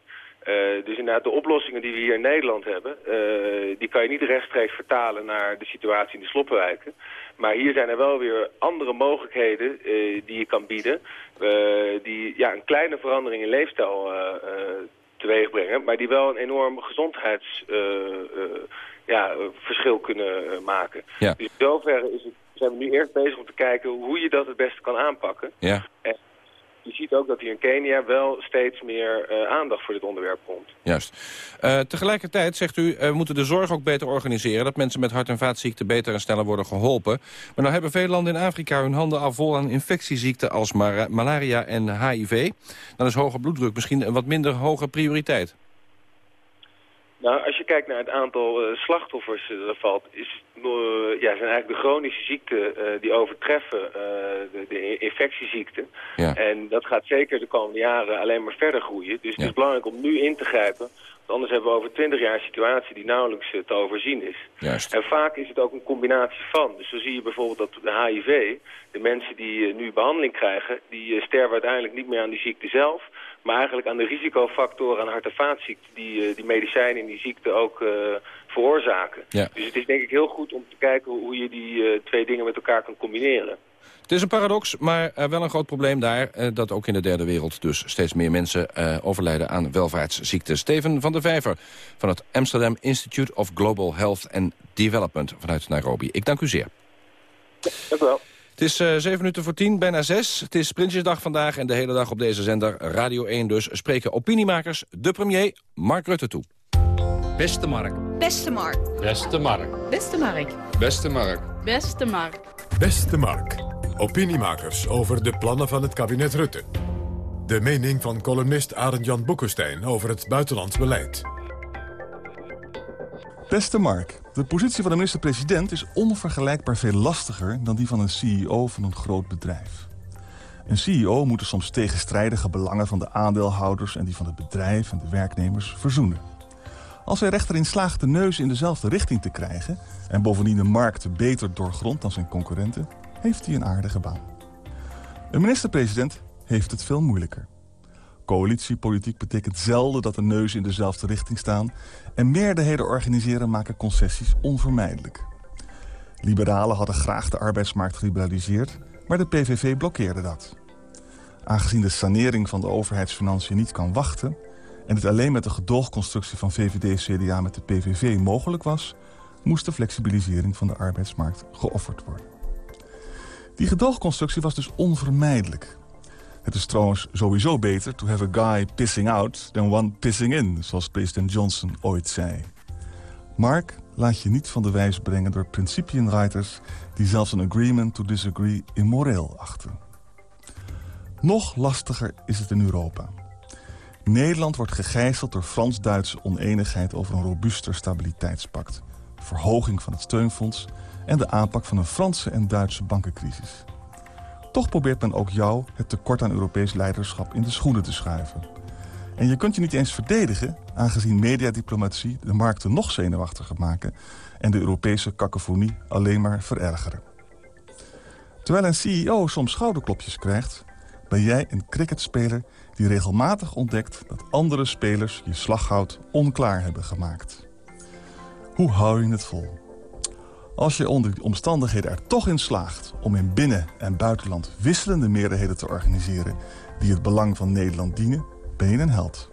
Uh, dus inderdaad, de oplossingen die we hier in Nederland hebben... Uh, die kan je niet rechtstreeks vertalen naar de situatie in de sloppenwijken. Maar hier zijn er wel weer andere mogelijkheden die je kan bieden... die ja, een kleine verandering in leefstijl teweeg brengen... maar die wel een enorm gezondheids ja, kunnen maken. Ja. Dus in zoverre is het, zijn we nu eerst bezig om te kijken hoe je dat het beste kan aanpakken. Ja. En je ziet ook dat hier in Kenia wel steeds meer uh, aandacht voor dit onderwerp komt. Juist. Uh, tegelijkertijd zegt u, uh, we moeten de zorg ook beter organiseren... dat mensen met hart- en vaatziekten beter en sneller worden geholpen. Maar nou hebben veel landen in Afrika hun handen al vol aan infectieziekten... als malaria en HIV. Dan is hoge bloeddruk misschien een wat minder hoge prioriteit. Nou, als je kijkt naar het aantal uh, slachtoffers uh, dat valt, is, uh, ja, zijn eigenlijk de chronische ziekten die overtreffen de, de, infectieziekten. Ja. En dat gaat zeker de komende jaren alleen maar verder groeien. Dus ja. het is belangrijk om nu in te grijpen. Want anders hebben we over twintig jaar een situatie die nauwelijks te overzien is. Juist. En vaak is het ook een combinatie van. Dus zo zie je bijvoorbeeld dat de HIV, de mensen die nu behandeling krijgen, die sterven uiteindelijk niet meer aan die ziekte zelf maar eigenlijk aan de risicofactoren aan hart- en vaatziekten die, die medicijnen en die ziekte ook uh, veroorzaken. Ja. Dus het is denk ik heel goed om te kijken hoe je die uh, twee dingen met elkaar kan combineren. Het is een paradox, maar uh, wel een groot probleem daar... dat ook in de derde wereld dus steeds meer mensen overlijden aan welvaartsziekten. Steven van der Vijver van het Amsterdam Institute of Global Health and Development vanuit Nairobi. Ik dank u zeer. Ja, dank u wel. Het is uh, 7 minuten voor 10, bijna 6. Het is Prinsjesdag vandaag en de hele dag op deze zender Radio 1 dus... spreken opiniemakers de premier Mark Rutte toe. Beste Mark. Beste Mark. Beste Mark. Beste Mark. Beste Mark. Beste Mark. Beste Mark. Opiniemakers over de plannen van het kabinet Rutte. De mening van columnist Arend-Jan Boekenstein over het buitenlands beleid. Beste Mark, de positie van de minister-president is onvergelijkbaar veel lastiger dan die van een CEO van een groot bedrijf. Een CEO moet soms tegenstrijdige belangen van de aandeelhouders en die van het bedrijf en de werknemers verzoenen. Als hij rechter in slaagt de neus in dezelfde richting te krijgen en bovendien de markt beter doorgrond dan zijn concurrenten, heeft hij een aardige baan. Een minister-president heeft het veel moeilijker. Coalitiepolitiek betekent zelden dat de neuzen in dezelfde richting staan... en meerderheden organiseren maken concessies onvermijdelijk. Liberalen hadden graag de arbeidsmarkt geliberaliseerd... maar de PVV blokkeerde dat. Aangezien de sanering van de overheidsfinanciën niet kan wachten... en het alleen met de gedoogconstructie van VVD-CDA met de PVV mogelijk was... moest de flexibilisering van de arbeidsmarkt geofferd worden. Die gedoogconstructie was dus onvermijdelijk. Het is trouwens sowieso beter to have a guy pissing out than one pissing in, zoals president Johnson ooit zei. Mark, laat je niet van de wijs brengen door principienwriters die zelfs een agreement to disagree immoreel achten. Nog lastiger is het in Europa. Nederland wordt gegijzeld door Frans-Duitse oneenigheid over een robuuster stabiliteitspact, verhoging van het steunfonds en de aanpak van een Franse en Duitse bankencrisis. Toch probeert men ook jou het tekort aan Europees leiderschap in de schoenen te schuiven. En je kunt je niet eens verdedigen, aangezien mediadiplomatie de markten nog zenuwachtiger maken en de Europese kakofonie alleen maar verergeren. Terwijl een CEO soms schouderklopjes krijgt, ben jij een cricketspeler die regelmatig ontdekt dat andere spelers je slaghout onklaar hebben gemaakt. Hoe hou je het vol? Als je onder die omstandigheden er toch in slaagt om in binnen- en buitenland wisselende meerderheden te organiseren die het belang van Nederland dienen, ben je een held.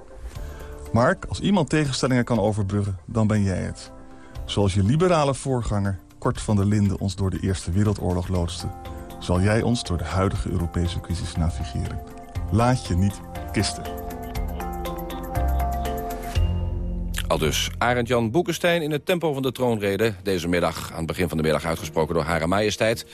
Mark, als iemand tegenstellingen kan overbruggen, dan ben jij het. Zoals je liberale voorganger Kort van der Linden ons door de Eerste Wereldoorlog loodste, zal jij ons door de huidige Europese crisis navigeren. Laat je niet kisten. Dus Arend-Jan Boekenstein in het tempo van de troonrede. Deze middag, aan het begin van de middag uitgesproken door Hare Majesteit.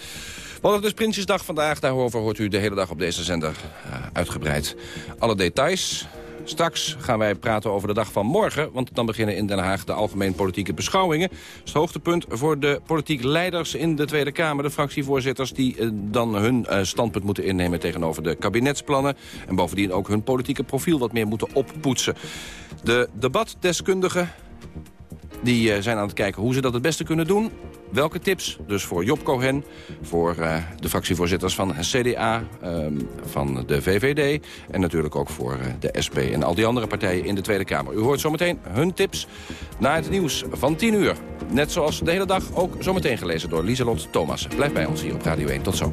Want het is Prinsjesdag vandaag, daarover hoort u de hele dag op deze zender uh, uitgebreid. Alle details, Straks gaan wij praten over de dag van morgen. Want dan beginnen in Den Haag de algemeen politieke beschouwingen. Dat is het hoogtepunt voor de politiek leiders in de Tweede Kamer. De fractievoorzitters die uh, dan hun uh, standpunt moeten innemen tegenover de kabinetsplannen. En bovendien ook hun politieke profiel wat meer moeten oppoetsen. De debatdeskundigen die uh, zijn aan het kijken hoe ze dat het beste kunnen doen. Welke tips? Dus voor Job Cohen, voor uh, de fractievoorzitters van CDA, um, van de VVD... en natuurlijk ook voor uh, de SP en al die andere partijen in de Tweede Kamer. U hoort zometeen hun tips na het nieuws van 10 uur. Net zoals de hele dag ook zometeen gelezen door Lieselot Thomas. Blijf bij ons hier op Radio 1. Tot zo.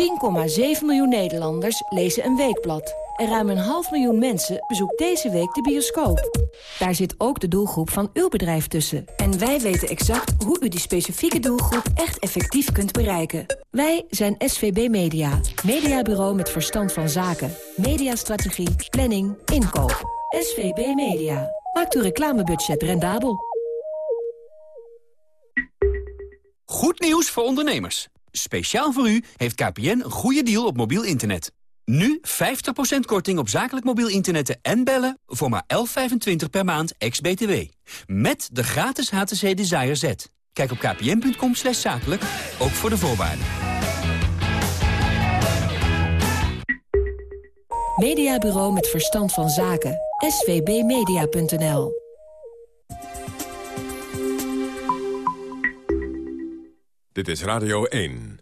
10,7 miljoen Nederlanders lezen een weekblad. En ruim een half miljoen mensen bezoekt deze week de bioscoop. Daar zit ook de doelgroep van uw bedrijf tussen. En wij weten exact hoe u die specifieke doelgroep echt effectief kunt bereiken. Wij zijn SVB Media. Mediabureau met verstand van zaken. Mediastrategie, planning, inkoop. SVB Media. Maakt uw reclamebudget rendabel. Goed nieuws voor ondernemers. Speciaal voor u heeft KPN een goede deal op mobiel internet. Nu 50% korting op zakelijk mobiel internetten en bellen voor maar 11,25 per maand ex-BTW. Met de gratis HTC Desire Z. Kijk op kpn.com slash zakelijk, ook voor de voorwaarden. Mediabureau met verstand van zaken. svbmedia.nl Dit is Radio 1.